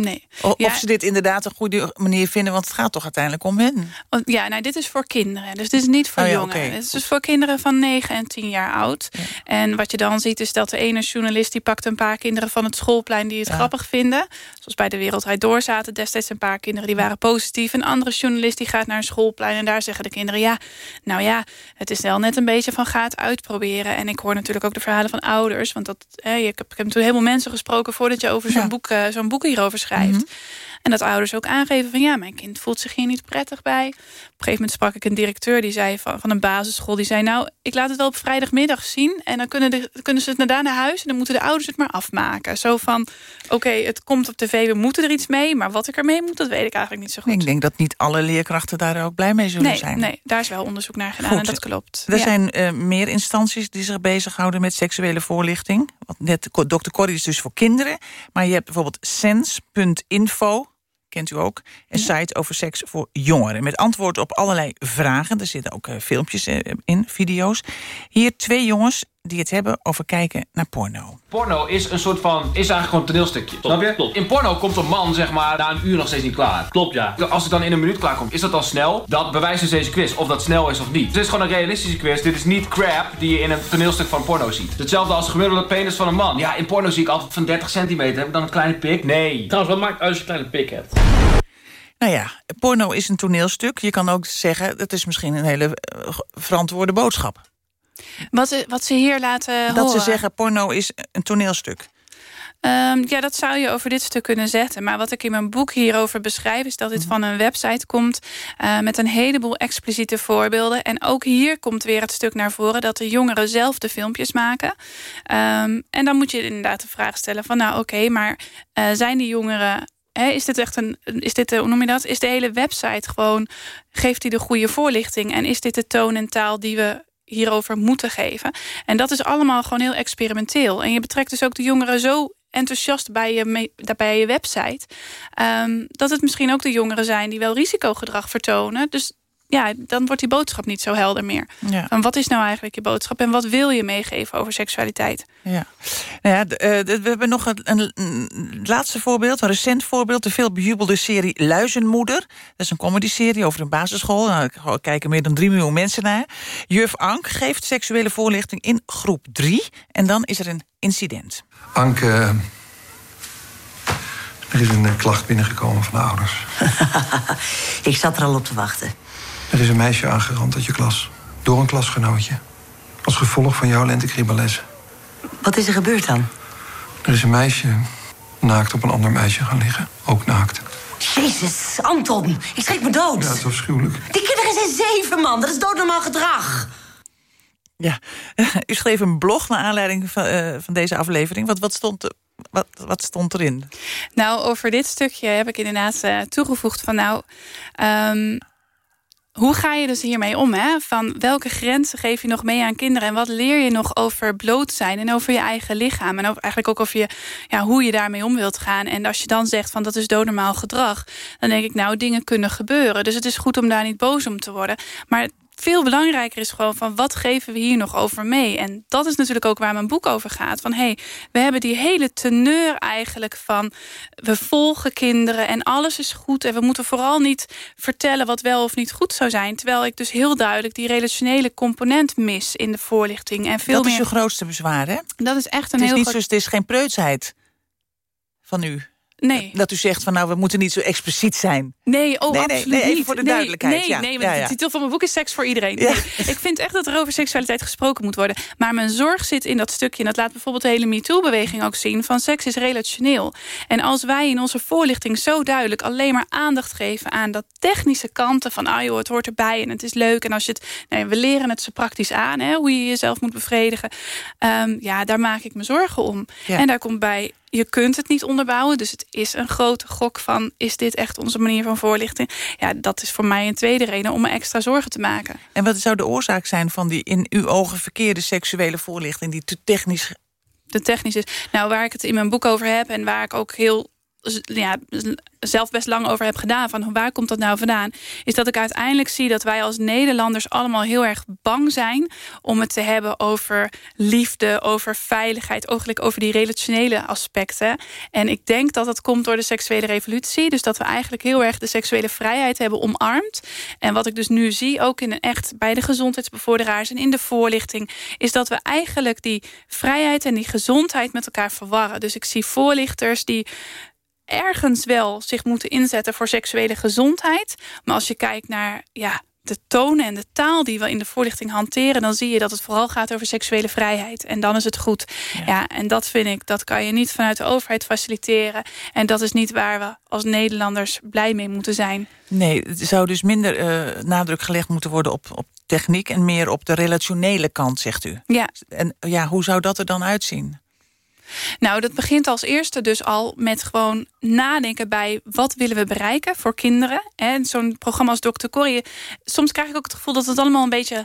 Nee. Ja. Of ze dit inderdaad een goede manier vinden, want het gaat toch uiteindelijk om hen. Ja, nou, dit is voor kinderen. Dus dit is niet voor Oh ja, jongeren. Het is dus voor kinderen van 9 en 10 jaar oud. En wat je dan ziet is dat de ene journalist... die pakt een paar kinderen van het schoolplein die het grappig vinden. Zoals bij de Wereldrijd Door zaten destijds een paar kinderen... die waren positief. Een andere journalist die gaat naar een schoolplein... en daar zeggen de kinderen... ja, nou ja, het is wel net een beetje van ga het uitproberen. En ik hoor natuurlijk ook de verhalen van ouders. Want dat, ik, heb, ik heb natuurlijk helemaal mensen gesproken... voordat je over zo'n boek, eh, zo'n boek hierover schrijft. Mhm. En dat ouders ook aangeven van ja, mijn kind voelt zich hier niet prettig bij. Op een gegeven moment sprak ik een directeur die zei van, van een basisschool. Die zei nou, ik laat het wel op vrijdagmiddag zien. En dan kunnen, de, kunnen ze het daarna naar huis. En dan moeten de ouders het maar afmaken. Zo van, oké, het komt op tv, we moeten er iets mee. Maar wat ik ermee moet, dat weet ik eigenlijk niet zo goed. Ik denk dat niet alle leerkrachten daar ook blij mee zullen Nee, zijn. nee, daar is wel onderzoek naar gedaan Goed. en dat klopt. Er Ja. zijn eh, meer instanties die zich bezighouden met seksuele voorlichting. Want net, Dr. Corrie is dus voor kinderen. Maar je hebt bijvoorbeeld sens.info, kent u ook. Een site over seks voor jongeren. Met antwoord op allerlei vragen. Er zitten ook eh, filmpjes eh, in, video's. Hier twee jongens die het hebben over kijken naar porno. Porno is een soort van, is eigenlijk gewoon een toneelstukje. snap je? In porno komt een man, zeg maar, na een uur nog steeds niet klaar. Klopt, ja. Als ik dan in een minuut klaar kom, is dat dan snel? Dat bewijst dus deze quiz, of dat snel is of niet. Dit is gewoon een realistische quiz. Dit is niet crap die je in een toneelstuk van porno ziet. Hetzelfde als de gemiddelde penis van een man. Ja, in porno zie ik altijd van 30 centimeter. Heb ik dan een kleine pik? Nee. Trouwens, wat maakt uit als je een kleine pik hebt? Nou ja, porno is een toneelstuk. Je kan ook zeggen, het is misschien een hele eh, verantwoorde boodschap. Wat, ze- wat ze hier laten Dat horen. ze zeggen, porno is een toneelstuk. Ehm, ja, dat zou je over dit stuk kunnen zetten. Maar wat ik in mijn boek hierover beschrijf... is dat dit Mhm. van een website komt... eh, met een heleboel expliciete voorbeelden. En ook hier komt weer het stuk naar voren... dat de jongeren zelf de filmpjes maken. Ehm, en dan moet je inderdaad de vraag stellen van... nou oké, maar eh, zijn die jongeren... Is dit echt een, is dit, hoe noem je dat? Is de hele website gewoon, geeft hij de goede voorlichting? En is dit de toon en taal die we hierover moeten geven? En dat is allemaal gewoon heel experimenteel. En je betrekt dus ook de jongeren zo enthousiast bij je, bij je website... ehm, dat het misschien ook de jongeren zijn die wel risicogedrag vertonen. Dus ja, dan wordt die boodschap niet zo helder meer. Ja. Van wat is nou eigenlijk je boodschap en wat wil je meegeven over seksualiteit? Ja. Nou ja, eh, we hebben nog een, een, een laatste voorbeeld, een recent voorbeeld. De veel bejubelde serie Luizenmoeder. Dat is een comedyserie over een basisschool. Nou, er kijken meer dan 3 miljoen mensen naar. Juf Ank geeft seksuele voorlichting in groep 3. En dan is er een incident. Anke, er is een eh, klacht binnengekomen van de ouders. Ik zat er al op te wachten. Er is een meisje aangerand uit je klas. Door een klasgenootje. Als gevolg van jouw lentekribalessen. Wat is er gebeurd dan? Er is een meisje naakt op een ander meisje gaan liggen. Ook naakt. Jezus, Anton, ik schrik me dood. Ja, het is afschuwelijk. Die kinderen zijn zeven, man. Dat is doodnormaal gedrag. Ja, u schreef een blog naar aanleiding van, eh, van deze aflevering. Wat, wat, stond, er- wat, wat stond erin? Nou, over dit stukje heb ik inderdaad eh, toegevoegd van nou... ehm, hoe ga je dus hiermee om? Hè? Van welke grenzen geef je nog mee aan kinderen? En wat leer je nog over bloot zijn en over je eigen lichaam? En over, eigenlijk ook over je, ja, hoe je daarmee om wilt gaan. En als je dan zegt van dat is doodnormaal gedrag... dan denk ik, nou, dingen kunnen gebeuren. Dus het is goed om daar niet boos om te worden. Maar veel belangrijker is gewoon van wat geven we hier nog over mee. En dat is natuurlijk ook waar mijn boek over gaat. Van hey, we hebben die hele teneur eigenlijk van we volgen kinderen en alles is goed. En we moeten vooral niet vertellen wat wel of niet goed zou zijn. Terwijl ik dus heel duidelijk die relationele component mis in de voorlichting. En veel dat meer... is je grootste bezwaar, hè? Dat is echt een het is heel niet groot- zo, Het is geen preutsheid van u. Nee. Dat u zegt van nou, we moeten niet zo expliciet zijn. Nee, oh, Nee, absoluut nee, even voor de Nee, duidelijkheid, Nee, ja. nee, want Ja, de titel van mijn boek is Seks voor iedereen. Ik vind echt dat er over seksualiteit gesproken moet worden. Maar mijn zorg zit in dat stukje... en dat laat bijvoorbeeld de hele MeToo-beweging ook zien... van seks is relationeel. En als wij in onze voorlichting zo duidelijk... alleen maar aandacht geven aan dat technische kanten... van ah joh, het hoort erbij en het is leuk... en als je het, nee, we leren het zo praktisch aan... Hè, hoe je jezelf moet bevredigen... Ehm, ja, daar maak ik me zorgen om. En daar komt bij je kunt het niet onderbouwen. Dus het is een grote gok van... is dit echt onze manier van voorlichting? Ja, dat is voor mij een tweede reden om me extra zorgen te maken. En wat zou de oorzaak zijn van die in uw ogen verkeerde seksuele voorlichting... die te technisch... De technisch is... Nou, waar ik het in mijn boek over heb... en waar ik ook heel ja, zelf best lang over heb gedaan... van waar komt dat nou vandaan... is dat ik uiteindelijk zie dat wij als Nederlanders... allemaal heel erg bang zijn om het te hebben over liefde... over veiligheid, eigenlijk over die relationele aspecten. En ik denk dat dat komt door de seksuele revolutie. Dus dat we eigenlijk heel erg de seksuele vrijheid hebben omarmd. En wat ik dus nu zie, ook in een echt bij de gezondheidsbevorderaars... en in de voorlichting, is dat we eigenlijk die vrijheid en die gezondheid met elkaar verwarren. Dus ik zie voorlichters die ergens wel zich moeten inzetten voor seksuele gezondheid. Maar als je kijkt naar ja, de tonen en de taal die we in de voorlichting hanteren... dan zie je dat het vooral gaat over seksuele vrijheid. En dan is het goed. Ja. en dat vind ik, dat kan je niet vanuit de overheid faciliteren. En dat is niet waar we als Nederlanders blij mee moeten zijn. Nee, er zou dus minder eh, nadruk gelegd moeten worden op, op techniek... en meer op de relationele kant, zegt u. Ja. En ja, hoe zou dat er dan uitzien? Nou, dat begint als eerste dus al met gewoon nadenken bij wat willen we bereiken voor kinderen. En zo'n programma als Dr. Corrie, soms krijg ik ook het gevoel dat het allemaal een beetje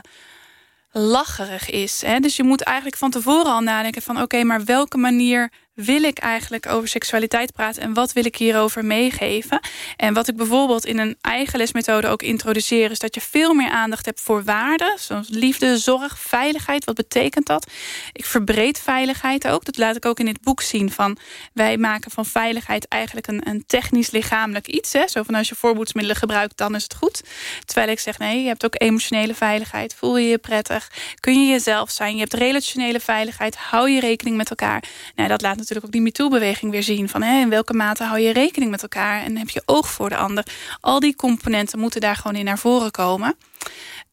lacherig is. Hè? Dus je moet eigenlijk van tevoren al nadenken van... oké, maar welke manier wil ik eigenlijk over seksualiteit praten... en wat wil ik hierover meegeven? En wat ik bijvoorbeeld in een eigen lesmethode ook introduceer... is dat je veel meer aandacht hebt voor waarden. Zoals liefde, zorg, veiligheid. Wat betekent dat? Ik verbreed veiligheid ook. Dat laat ik ook in dit boek zien. Van, wij maken van veiligheid eigenlijk een, een technisch-lichamelijk iets. Hè? Zo van als je voorboedsmiddelen gebruikt, dan is het goed. Terwijl ik zeg, nee, je hebt ook emotionele veiligheid. Voel je je prettig? Kun je jezelf zijn? Je hebt relationele veiligheid. Hou je rekening met elkaar? Nou, dat laat natuurlijk ook die MeToo-beweging weer zien. Van hè, in welke mate hou je rekening met elkaar? En heb je oog voor de ander? Al die componenten moeten daar gewoon in naar voren komen.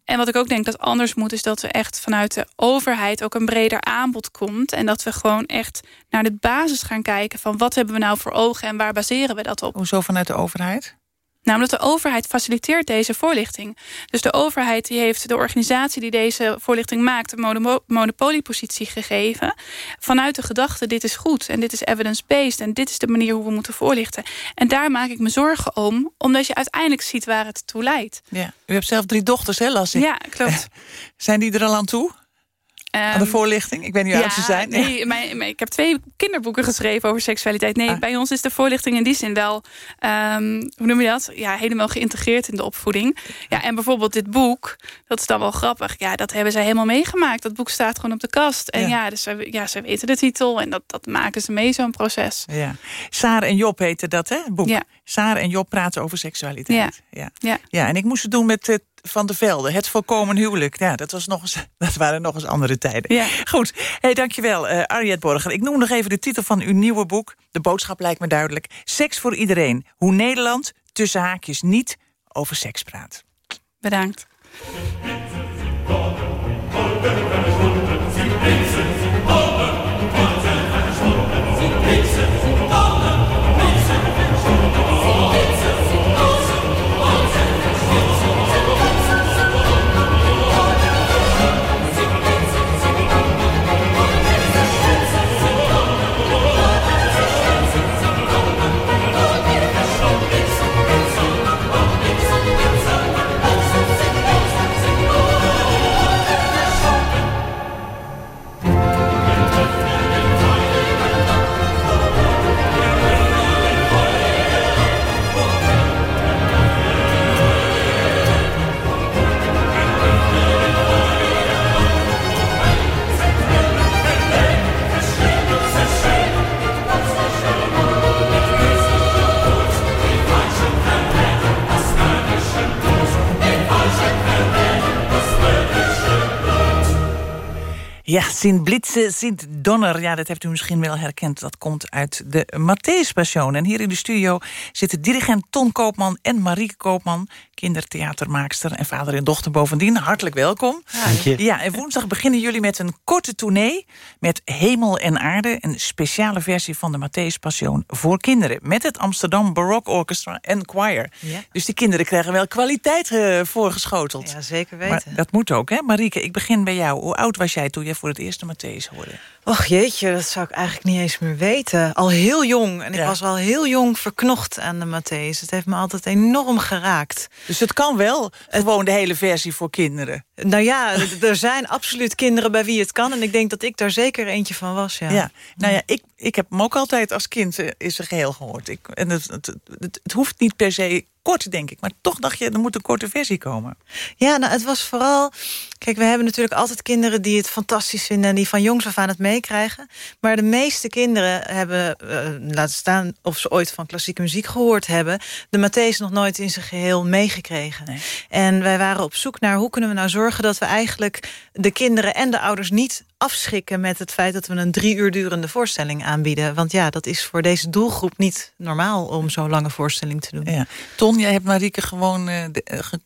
En wat ik ook denk dat anders moet... is dat we echt vanuit de overheid ook een breder aanbod komt. En dat we gewoon echt naar de basis gaan kijken... van wat hebben we nou voor ogen en waar baseren we dat op. Hoezo vanuit de overheid? Nou, omdat de overheid faciliteert deze voorlichting. Dus de overheid die heeft de organisatie die deze voorlichting maakt... een mono- monopoliepositie gegeven. Vanuit de gedachte, dit is goed en dit is evidence-based... en dit is de manier hoe we moeten voorlichten. En daar maak ik me zorgen om, omdat je uiteindelijk ziet waar het toe leidt. Ja. U hebt zelf drie dochters, hè, las ik? Ja, klopt. Zijn die er al aan toe? Aan de voorlichting? Ik weet niet hoe oud ze zijn. Nee, mijn, mijn- ik heb twee kinderboeken geschreven over seksualiteit. Ah. Nee, bij ons is de voorlichting in die zin wel... ehm, hoe noem je dat? Ja, helemaal geïntegreerd in de opvoeding. Ja, en bijvoorbeeld dit boek, dat is dan wel grappig. Ja, dat hebben zij helemaal meegemaakt. Dat boek staat gewoon op de kast. En Ja. ja, dus zij, ja, zij weten de titel en dat, dat maken ze mee, zo'n proces. Ja. Sarah en Job heette dat, hè? het Boek. Ja. Sarah en Job praten over seksualiteit. Ja. Ja. Ja. Ja, en ik moest het doen met eh, Van der Velde. Het volkomen huwelijk. Ja, dat, was nog eens, dat waren nog eens andere tijden. Ja. Goed, hey, dankjewel uh, Borger. Ik noem nog even de titel van uw nieuwe boek. De boodschap lijkt me duidelijk. Seks voor iedereen. Hoe Nederland tussen haakjes niet over seks praat. Bedankt. Ja, Sint Blitze, Sint Donner. Ja, dat hebt u misschien wel herkend. Dat komt uit de Matthäus-passion. En hier in de studio zitten dirigent Ton Koopman en Marieke Koopman... kindertheatermaakster en vader en dochter bovendien. Hartelijk welkom. Dank je. Ja, en woensdag beginnen jullie met een korte tournee... met Hemel en Aarde, een speciale versie van de Matthäus-passion... voor kinderen, met het Amsterdam Baroque Orchestra en Choir. Ja. Dus die kinderen krijgen wel kwaliteit eh, voorgeschoteld. Ja, zeker Maar weten. dat moet ook, hè? Marieke, ik begin bij jou. Hoe oud was jij toen je voor het eerst de Matthäus hoorde? Och jeetje, dat zou ik eigenlijk niet eens meer weten. Al heel jong. En ik Ja. was al heel jong verknocht aan de Matthäus. Het heeft me altijd enorm geraakt. Dus het kan wel gewoon de hele versie voor kinderen? Nou ja, er zijn absoluut kinderen bij wie het kan. En ik denk dat ik daar zeker eentje van was, ja. Ja. Nou ja, ik, ik heb hem ook altijd als kind eh, in zijn geheel gehoord. Ik, en het, het, het, het hoeft niet per se kort, denk ik. Maar toch dacht je, er moet een korte versie komen. Ja, nou, het was vooral... Kijk, we hebben natuurlijk altijd kinderen die het fantastisch vinden... en die van jongs af aan het meekrijgen. Maar de meeste kinderen hebben, eh, laten staan of ze ooit van klassieke muziek gehoord hebben... de Matthäus nog nooit in zijn geheel meegekregen. En wij waren op zoek naar hoe kunnen we nou zorgen... dat we eigenlijk de kinderen en de ouders niet afschrikken... met het feit dat we een drie uur durende voorstelling aanbieden. Want ja, dat is voor deze doelgroep niet normaal... om zo'n lange voorstelling te doen. Ja. Ton, jij hebt Marieke gewoon eh, de- eh, ge-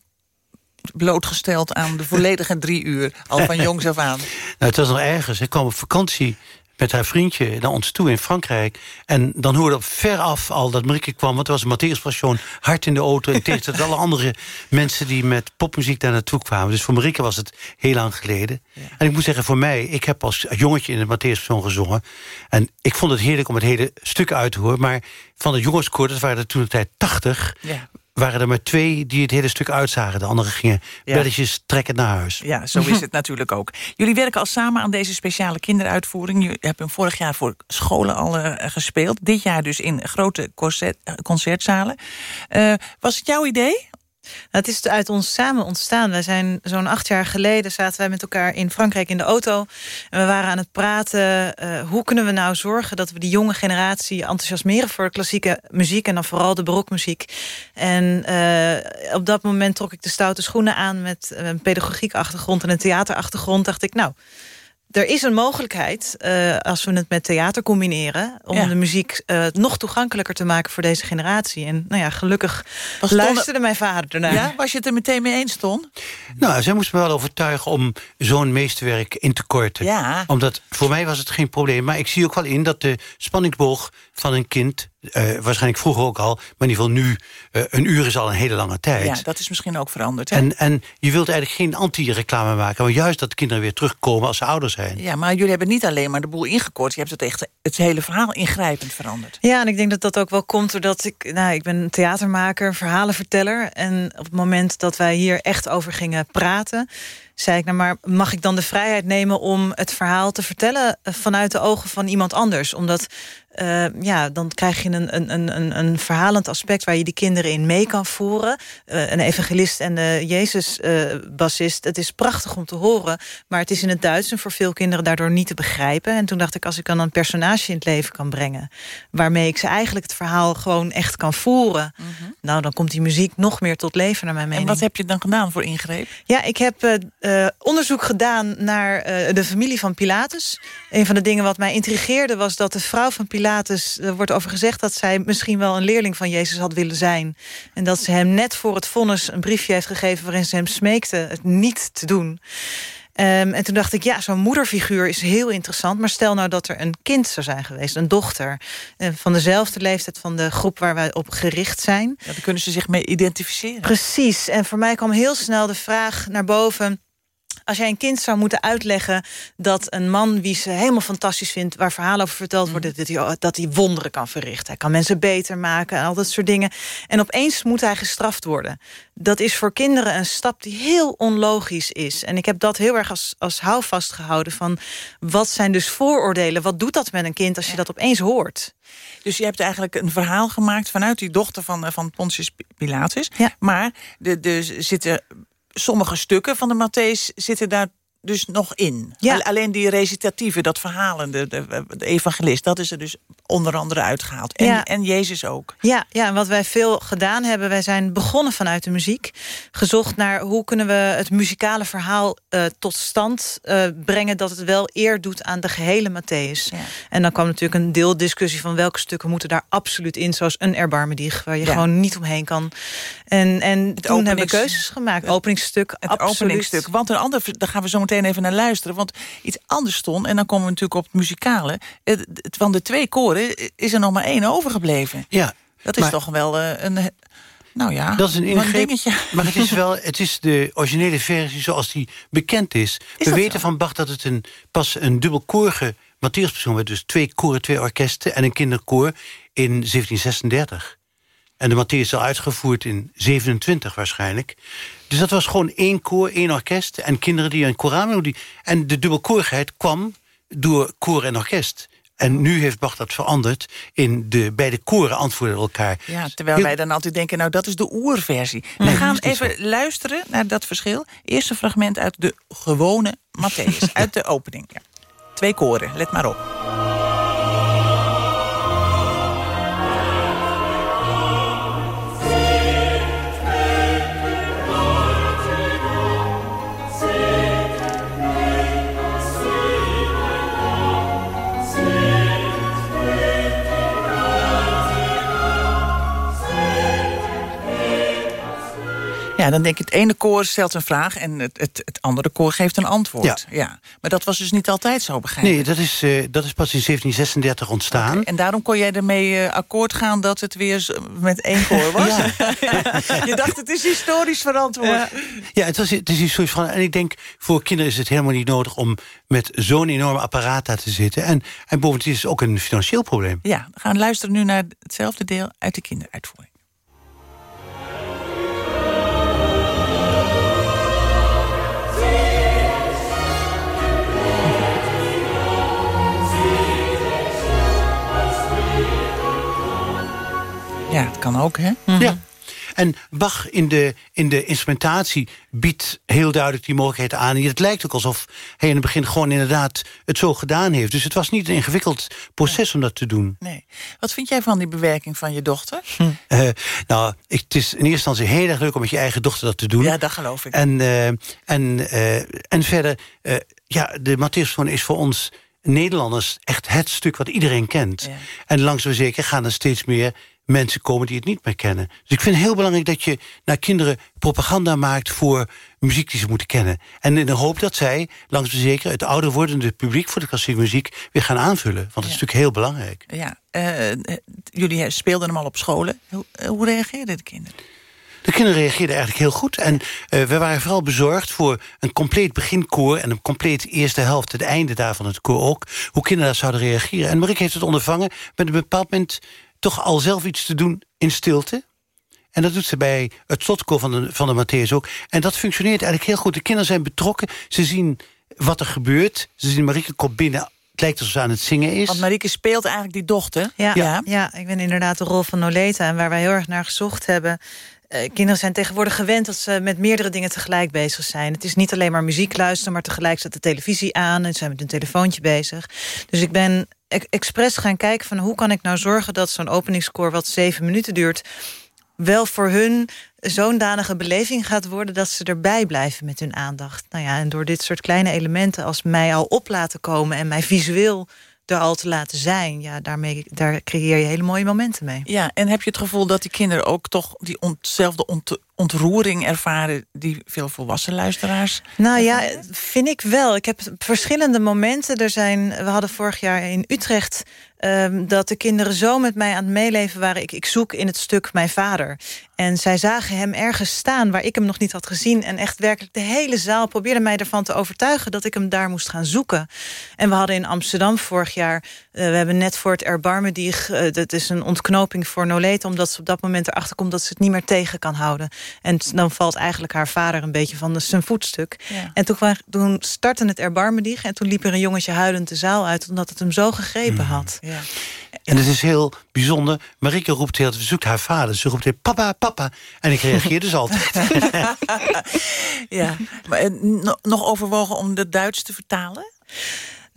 blootgesteld aan de volledige drie uur. Al van jongs af aan. Nou, het was nog ergens. Ik kwam op vakantie met haar vriendje naar ons toe in Frankrijk. En dan hoorde op ver af al dat Marieke kwam. Want er was een Matthäus hard in de auto. En tegen tot alle andere mensen die met popmuziek daar naartoe kwamen. Dus voor Marieke was het heel lang geleden. En ik moet zeggen, voor mij, ik heb als jongetje in de Matthäus gezongen. En ik vond het heerlijk om het hele stuk uit te horen. Maar van het jongenskoor, dat waren er toen de tijd 80... Ja. Waren er maar twee die het hele stuk uitzagen. De anderen gingen Ja. belletjes trekken naar huis. Ja, zo is het natuurlijk ook. Jullie werken al samen aan deze speciale kinderuitvoering. Jullie hebben hem vorig jaar voor scholen al eh, gespeeld. Dit jaar dus in grote concert, eh, concertzalen. Eh, was het jouw idee? Nou, het is uit ons samen ontstaan. Wij zijn zo'n acht jaar geleden zaten wij met elkaar in Frankrijk in de auto. En we waren aan het praten. eh, hoe kunnen we nou zorgen dat we die jonge generatie enthousiasmeren voor klassieke muziek en dan vooral de barokmuziek. En eh, op dat moment trok ik de stoute schoenen aan met een pedagogiek achtergrond en een theaterachtergrond. Dacht ik, nou. Er is een mogelijkheid, eh, als we het met theater combineren... om Ja. de muziek eh, nog toegankelijker te maken voor deze generatie. En nou ja, gelukkig Was Ton- luisterde mijn vader ernaar. Ja, was je het er meteen mee eens, Ton? Nou, zij moest me wel overtuigen om zo'n meesterwerk in te korten. Ja. Omdat voor mij was het geen probleem. Maar ik zie ook wel in dat de spanningsboog van een kind... eh, waarschijnlijk vroeger ook al, maar in ieder geval nu... eh, een uur is al een hele lange tijd. Ja, dat is misschien ook veranderd. Hè? En, en je wilt eigenlijk geen anti-reclame maken... maar juist dat de kinderen weer terugkomen als ze ouder zijn. Ja, maar jullie hebben niet alleen maar de boel ingekort. Je hebt het, echt, het hele verhaal ingrijpend veranderd. Ja, en ik denk dat dat ook wel komt doordat ik... Nou, ik ben een theatermaker, verhalenverteller. En op het moment dat wij hier echt over gingen praten... zei ik, nou maar mag ik dan de vrijheid nemen om het verhaal te vertellen... eh, vanuit de ogen van iemand anders? Omdat, eh, ja, dan krijg je een, een, een, een- een verhalend aspect... waar je die kinderen in mee kan voeren. Eh, een evangelist en de Jezus-bassist. het is prachtig om te horen, maar het is in het Duits... en voor veel kinderen daardoor niet te begrijpen. En toen dacht ik, als ik dan een personage in het leven kan brengen... waarmee ik ze eigenlijk het verhaal gewoon echt kan voeren... nou, dan komt die muziek nog meer tot leven naar mijn mening. En wat heb je dan gedaan voor ingreep? Ja, ik heb eh, onderzoek gedaan naar eh, de familie van Pilatus. Een van de dingen wat mij intrigeerde was dat de vrouw van Pilatus... er wordt over gezegd dat zij misschien wel een leerling van Jezus had willen zijn. En dat ze hem net voor het vonnis een briefje heeft gegeven... waarin ze hem smeekte het niet te doen. Ehm, en toen dacht ik, ja, zo'n moederfiguur is heel interessant. Maar stel nou dat er een kind zou zijn geweest, een dochter... eh, van dezelfde leeftijd van de groep waar wij op gericht zijn. Ja, dan kunnen ze zich mee identificeren. Precies. En voor mij kwam heel snel de vraag naar boven... Als jij een kind zou moeten uitleggen dat een man wie ze helemaal fantastisch vindt... waar verhalen over verteld worden, dat hij, dat hij wonderen kan verrichten. Hij kan mensen beter maken en al dat soort dingen. En opeens moet hij gestraft worden. Dat is voor kinderen een stap die heel onlogisch is. En ik heb dat heel erg als, als houvast gehouden van... wat zijn dus vooroordelen? Wat doet dat met een kind als je dat opeens hoort? Dus je hebt eigenlijk een verhaal gemaakt vanuit die dochter van, eh, van Pontius Pilatus. Maar de, de, zitten sommige stukken van de Matthäus zitten daar dus nog in. Ja. Al- Alleen die recitatieve, dat verhalende, de, de evangelist... dat is er dus onder andere uitgehaald. En, Ja. en Jezus ook. Ja, ja, en wat wij veel gedaan hebben... wij zijn begonnen vanuit de muziek. Gezocht naar hoe kunnen we het muzikale verhaal eh, tot stand eh, brengen... dat het wel eer doet aan de gehele Matthäus. En dan kwam natuurlijk een deeldiscussie van... welke stukken moeten daar absoluut in... zoals een erbarmedieg, waar je gewoon niet omheen kan. En, en toen hebben we keuzes gemaakt. Openingsstuk, Het absoluut. openingstuk. Want een ander, daar gaan we zo meteen even naar luisteren. Want iets anders stond, en dan komen we natuurlijk op het muzikale. Het, het- van de twee koren is er nog maar één overgebleven. Ja, Dat is maar- toch wel eh, een... Nou ja, Dat is een maar ingreep. dingetje. Maar het is wel het is de originele versie zoals die bekend is. We weten zo? van Bach dat het een, pas een dubbelkorige Matthäuspersoon werd. Dus twee koren, twee orkesten en een kinderkoor in 1736. En de Matthäus is al uitgevoerd in 27 waarschijnlijk. Dus dat was gewoon één koor, één orkest... en kinderen die een koranmelodie... En de dubbelkorigheid kwam door koor en orkest. En nu heeft Bach dat veranderd in de beide koren antwoorden elkaar. Ja, terwijl Heel- wij dan altijd denken, nou dat is de oerversie. We gaan even luisteren naar dat verschil. Eerste fragment uit de gewone Matthäus, uit de opening. Ja. Twee koren, let maar op. Ja, dan denk ik, het ene koor stelt een vraag... en het, het, het andere koor geeft een antwoord. Ja. Maar dat was dus niet altijd zo, begrijp ik. Nee, dat is, eh, dat is pas in 1736 ontstaan. En daarom kon jij ermee eh, akkoord gaan dat het weer met één koor was? Ja. Je dacht, het is historisch verantwoord. Ja, het, was, het is soort van. En ik denk, voor kinderen is het helemaal niet nodig om met zo'n enorme apparaat daar te zitten. En, en bovendien is het ook een financieel probleem. Ja, we gaan luisteren nu naar hetzelfde deel uit de kinderuitvoering. Ja, het kan ook, hè? Ja. En Bach in de, in de instrumentatie biedt heel duidelijk die mogelijkheid aan. En het lijkt ook alsof hij in het begin gewoon inderdaad het zo gedaan heeft. Dus het was niet een ingewikkeld proces om dat te doen. Nee. Wat vind jij van die bewerking van je dochter? Eh, nou, ik, het is in eerste instantie heel erg leuk om met je eigen dochter dat te doen. Ja, dat geloof ik. En, eh, en, eh, en verder, ja, de Matthäuspersoon is voor ons Nederlanders echt het stuk wat iedereen kent. En langzaam zeker gaan er steeds meer mensen komen die het niet meer kennen. Dus ik vind het heel belangrijk dat je naar kinderen propaganda maakt voor muziek die ze moeten kennen. En in de hoop dat zij langzaam maar zeker het ouder wordende publiek voor de klassieke muziek weer gaan aanvullen. Want dat is natuurlijk heel belangrijk. Ja, eh, eh, jullie speelden hem al op scholen. Hoe, eh, hoe reageerden de kinderen? De kinderen reageerden eigenlijk heel goed. En we waren vooral bezorgd voor een compleet beginkoor... en een compleet eerste helft, het einde daarvan het koor ook... hoe kinderen daar zouden reageren. En Marieke heeft het ondervangen met een bepaald moment... toch al zelf iets te doen in stilte. En dat doet ze bij het slotkoor van de, van de Matthäus ook. En dat functioneert eigenlijk heel goed. De kinderen zijn betrokken. Ze zien wat er gebeurt. Ze zien Marieke komt binnen. Het lijkt alsof ze aan het zingen is. Want Marieke speelt eigenlijk die dochter. Ja, ja. ik ben inderdaad de rol van Noleta. En waar wij heel erg naar gezocht hebben... eh, kinderen zijn tegenwoordig gewend dat ze met meerdere dingen tegelijk bezig zijn. Het is niet alleen maar muziek luisteren, maar tegelijk zet de televisie aan... en zijn met hun telefoontje bezig. Dus ik ben e- expres gaan kijken van hoe kan ik nou zorgen... dat zo'n openingskoor wat zeven minuten duurt... wel voor hun zo'n danige beleving gaat worden... dat ze erbij blijven met hun aandacht. Nou ja, en door dit soort kleine elementen als mij al op laten komen... en mij visueel er al te laten zijn... ja, daarmee, daar creëer je hele mooie momenten mee. Ja, en heb je het gevoel dat die kinderen ook toch die ontzelfde ont ontroering ervaren... die veel volwassen luisteraars Nou ja, vind ik wel. Ik heb verschillende momenten. Er zijn, we hadden vorig jaar in Utrecht... ehm, dat de kinderen zo met mij aan het meeleven waren. Ik, ik zoek in het stuk mijn vader. En zij zagen hem ergens staan waar ik hem nog niet had gezien. En echt werkelijk de hele zaal probeerde mij ervan te overtuigen... dat ik hem daar moest gaan zoeken. En we hadden in Amsterdam vorig jaar... eh, we hebben net voor het Erbarmedig... eh, dat is een ontknoping voor Nolete... omdat ze op dat moment erachter komt dat ze het niet meer tegen kan houden. En dan valt eigenlijk haar vader een beetje van de, zijn voetstuk. Ja. En toen, toen startte het Erbarmedig... en toen liep er een jongetje huilend de zaal uit... omdat het hem zo gegrepen had. Ja. En het is heel bijzonder. Marieke roept heel, zoekt haar vader. Ze roept heel, papa, papa. En ik reageer dus altijd. ja. Maar, no- nog overwogen om de Duits te vertalen?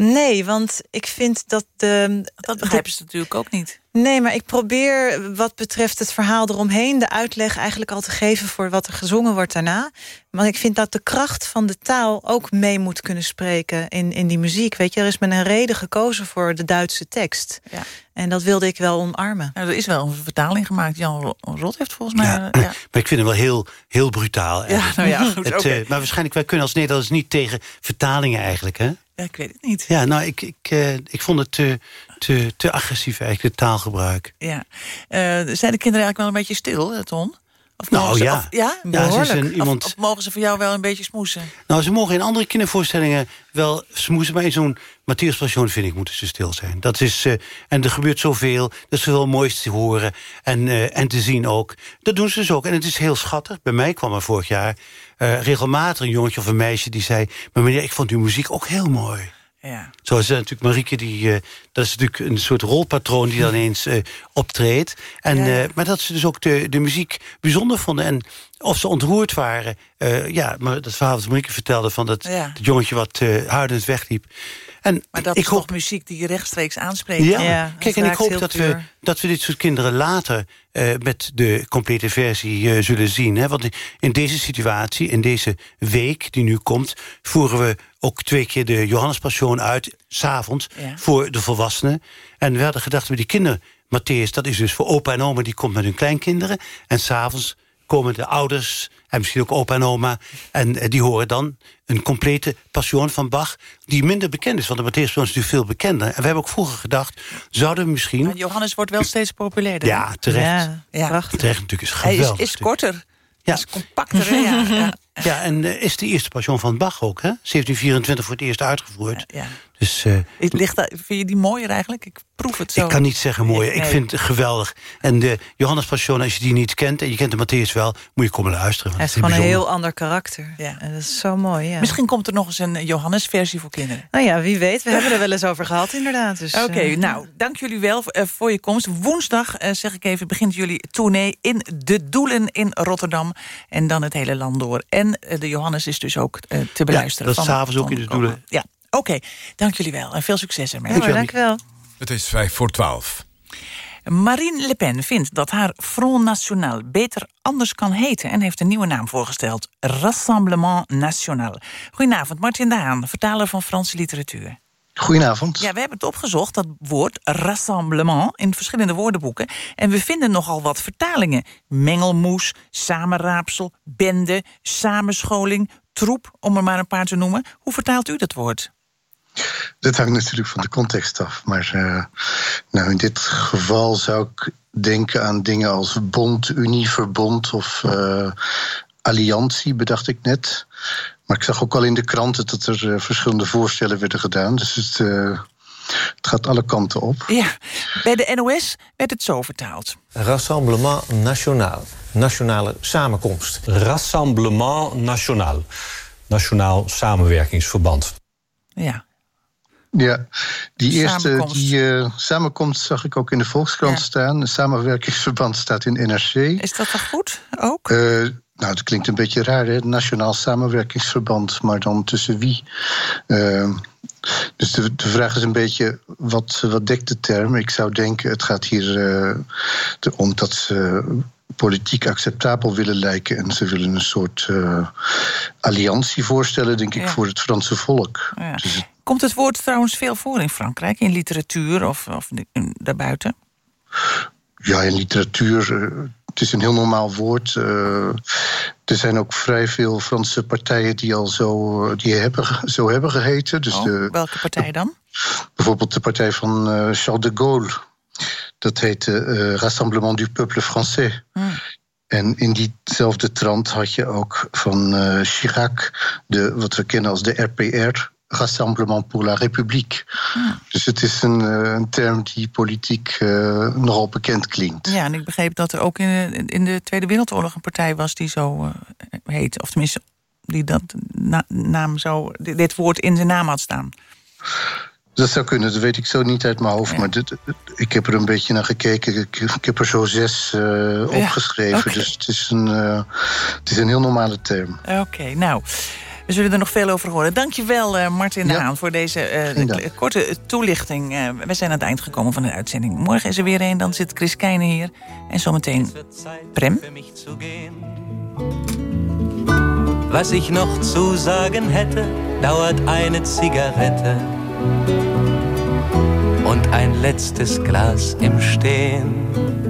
Nee, want ik vind dat de... Dat begrijpen ze natuurlijk ook niet. Nee, maar ik probeer wat betreft het verhaal eromheen... de uitleg eigenlijk al te geven voor wat er gezongen wordt daarna. Maar ik vind dat de kracht van de taal ook mee moet kunnen spreken in, in die muziek. Weet je, er is met een reden gekozen voor de Duitse tekst. Ja. En dat wilde ik wel omarmen. Nou, er is wel een vertaling gemaakt. Jan Ro- Rot heeft volgens mij... Ja, eh, ja. Maar ik vind hem wel heel, heel brutaal. eigenlijk. nou ja, goed, Het, eh, maar waarschijnlijk, wij kunnen als Nederlanders niet tegen vertalingen eigenlijk, hè? Ja, ik weet het niet. Ja, nou, ik, ik, eh, ik vond het te, te, te agressief eigenlijk, de taalgebruik. Ja. Eh, zijn de kinderen eigenlijk wel een beetje stil, eh, Ton? Of Nou, mogen ze- ja. Of, ja? Ja, ze is een Of- iemand- Of, mogen ze voor jou wel een beetje smoesen? Nou, ze mogen in andere kindervoorstellingen wel smoesen... maar in zo'n Matthias Passion vind ik moeten ze stil zijn. Dat is, eh, en er gebeurt zoveel, dat is wel moois te horen en, eh, en te zien ook. Dat doen ze dus ook. En het is heel schattig. Bij mij kwam er vorig jaar eh, regelmatig een jongetje of een meisje... die zei, maar meneer, ik vond uw muziek ook heel mooi. Ja. Zoals eh, natuurlijk Marieke, die, eh, dat is natuurlijk een soort rolpatroon die dan eens eh, optreedt. En, Ja, maar dat ze dus ook de, de muziek bijzonder vonden. En of ze ontroerd waren. ja, maar dat verhaal dat Marieke vertelde van dat, Ja. dat jongetje wat huilend wegliep. En Maar dat ik is hoop, toch muziek die je rechtstreeks aanspreekt? ja, kijk, en ik hoop dat we, dat we dit soort kinderen later eh, met de complete versie eh, zullen zien. Hè? Want in- in deze situatie, in deze week die nu komt... voeren we ook twee keer de Johannespassion uit, s'avonds, Ja. voor de volwassenen. En we hadden gedacht, bij die kinderen, Matthäus, dat is dus voor opa en oma... die komt met hun kleinkinderen. En s'avonds komen de ouders en misschien ook opa en oma... en eh, die horen dan een complete passion van Bach... die minder bekend is, want de Matthäus is natuurlijk veel bekender. En we hebben ook vroeger gedacht, zouden we misschien... Maar Johannes wordt wel steeds populairder. Ja, terecht. Ja, ja. Terecht natuurlijk is Hij is, geweldig. is korter. Ja. Is compacter, ja. Ja, en eh, is de eerste passion van Bach ook, hè? 1724 voor het eerst uitgevoerd. Ja. Dus eh, Ligt dat, vind je die mooier eigenlijk? Ik proef het zo. ik kan niet zeggen mooi. Nee, Ik vind het geweldig. En de Johannes Passion, als je die niet kent... en je kent de Matthäus wel, moet je komen luisteren. Hij is gewoon een heel ander karakter. Ja. En dat is zo mooi, ja. Misschien komt er nog eens een Johannes-versie voor kinderen. Nou ja, wie weet. We hebben er wel eens over gehad, inderdaad. Dus, Oké, eh, nou, dank jullie wel eh, voor je komst. Woensdag, zeg ik even, begint jullie tournee in De Doelen in Rotterdam. En dan het hele land door. En de Johannes is dus ook te beluisteren. dat is s'avonds ook in De. Doelen. Ja, oké. Dank jullie wel. En veel succes ermee. Ja, dank u wel. Het is vijf voor twaalf. Marine Le Pen vindt dat haar Front National beter anders kan heten... en heeft een nieuwe naam voorgesteld. Rassemblement National. Goedenavond, Martin de Haan, vertaler van Franse literatuur. Goedenavond. Ja, we hebben het opgezocht, dat woord rassemblement... in verschillende woordenboeken. En we vinden nogal wat vertalingen. Mengelmoes, samenraapsel, bende, samenscholing, troep... om er maar een paar te noemen. Hoe vertaalt u dat woord? Dat hangt natuurlijk van de context af. Maar eh, nou, in dit geval zou ik denken aan dingen als bond, unie, verbond of eh, alliantie, bedacht ik net. Maar ik zag ook al in de kranten dat er eh, verschillende voorstellen werden gedaan. Dus het, eh, het gaat alle kanten op. Ja, bij de NOS werd het zo vertaald. Rassemblement National. Nationale samenkomst. Rassemblement National. Nationaal samenwerkingsverband. Ja. Ja, die eerste die, eh, samenkomst zag ik ook in de Volkskrant staan. Een samenwerkingsverband staat in NRC. Is dat dan goed ook? Eh, nou, dat klinkt een beetje raar, hè? Nationaal samenwerkingsverband, maar dan tussen wie? Eh, dus de, de vraag is een beetje, wat, wat dekt de term? Ik zou denken, het gaat hier te- om dat ze politiek acceptabel willen lijken... en ze willen een soort alliantie voorstellen, denk ik, Ja. voor het Franse volk. Ja. Dus het- Komt het woord trouwens veel voor in Frankrijk? In literatuur of, of daarbuiten? Ja, in literatuur. eh, het is een heel normaal woord. eh, er zijn ook vrij veel Franse partijen die al zo, eh, die hebben, zo hebben geheten. Dus Oh, de, welke partij dan? bijvoorbeeld de partij van Charles de Gaulle. Dat heette Rassemblement du Peuple Français. Hmm. En in diezelfde trant had je ook van Chirac, de, wat we kennen als de RPR, Rassemblement pour la République. Dus het is een, eh, een term die politiek eh, nogal bekend klinkt. Ja, en ik begreep dat er ook in, in de Tweede Wereldoorlog een partij was die zo eh, heet. Of tenminste, die dat na- naam zo, dit woord in zijn naam had staan. Dat zou kunnen, dat weet ik zo niet uit mijn hoofd. Maar dit, ik heb er een beetje naar gekeken. Ik, ik heb er zo zes uh, opgeschreven. Dus het is, een, het is een heel normale term. Oké, nou... We zullen er nog veel over horen. Dankjewel, uh, Martin de Haan, voor deze uh, korte toelichting. Uh, we zijn aan het eind gekomen van de uitzending. Morgen is er weer een, dan zit Chris Keijne hier. En zometeen Prem. Was ich noch zu sagen hätte, dauert eine Zigarette und ein letztes Glas im Stehen.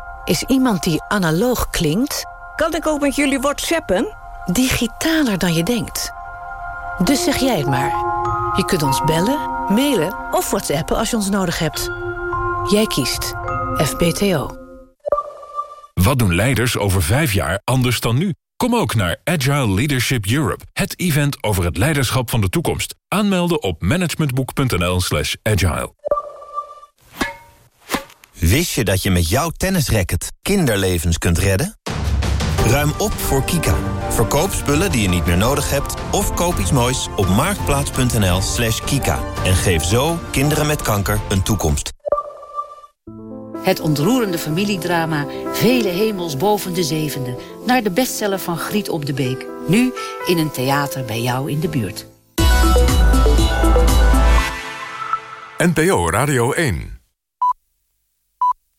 is iemand die analoog klinkt... Kan ik ook met jullie whatsappen? Digitaler dan je denkt. Dus zeg jij het maar. Je kunt ons bellen, mailen of whatsappen als je ons nodig hebt. Jij kiest FBTO. Wat doen leiders over vijf jaar anders dan nu? Kom ook naar Agile Leadership Europe, het event over het leiderschap van de toekomst. Aanmelden op managementboek.nl slash agile. Wist je dat je met jouw tennisracket kinderlevens kunt redden? Ruim op voor Kika. Verkoop spullen die je niet meer nodig hebt... of koop iets moois op marktplaats.nl slash kika. En geef zo kinderen met kanker een toekomst. Het ontroerende familiedrama Vele hemels boven de zevende... naar de bestseller van Griet op de Beek. Nu in een theater bij jou in de buurt. NPO Radio 1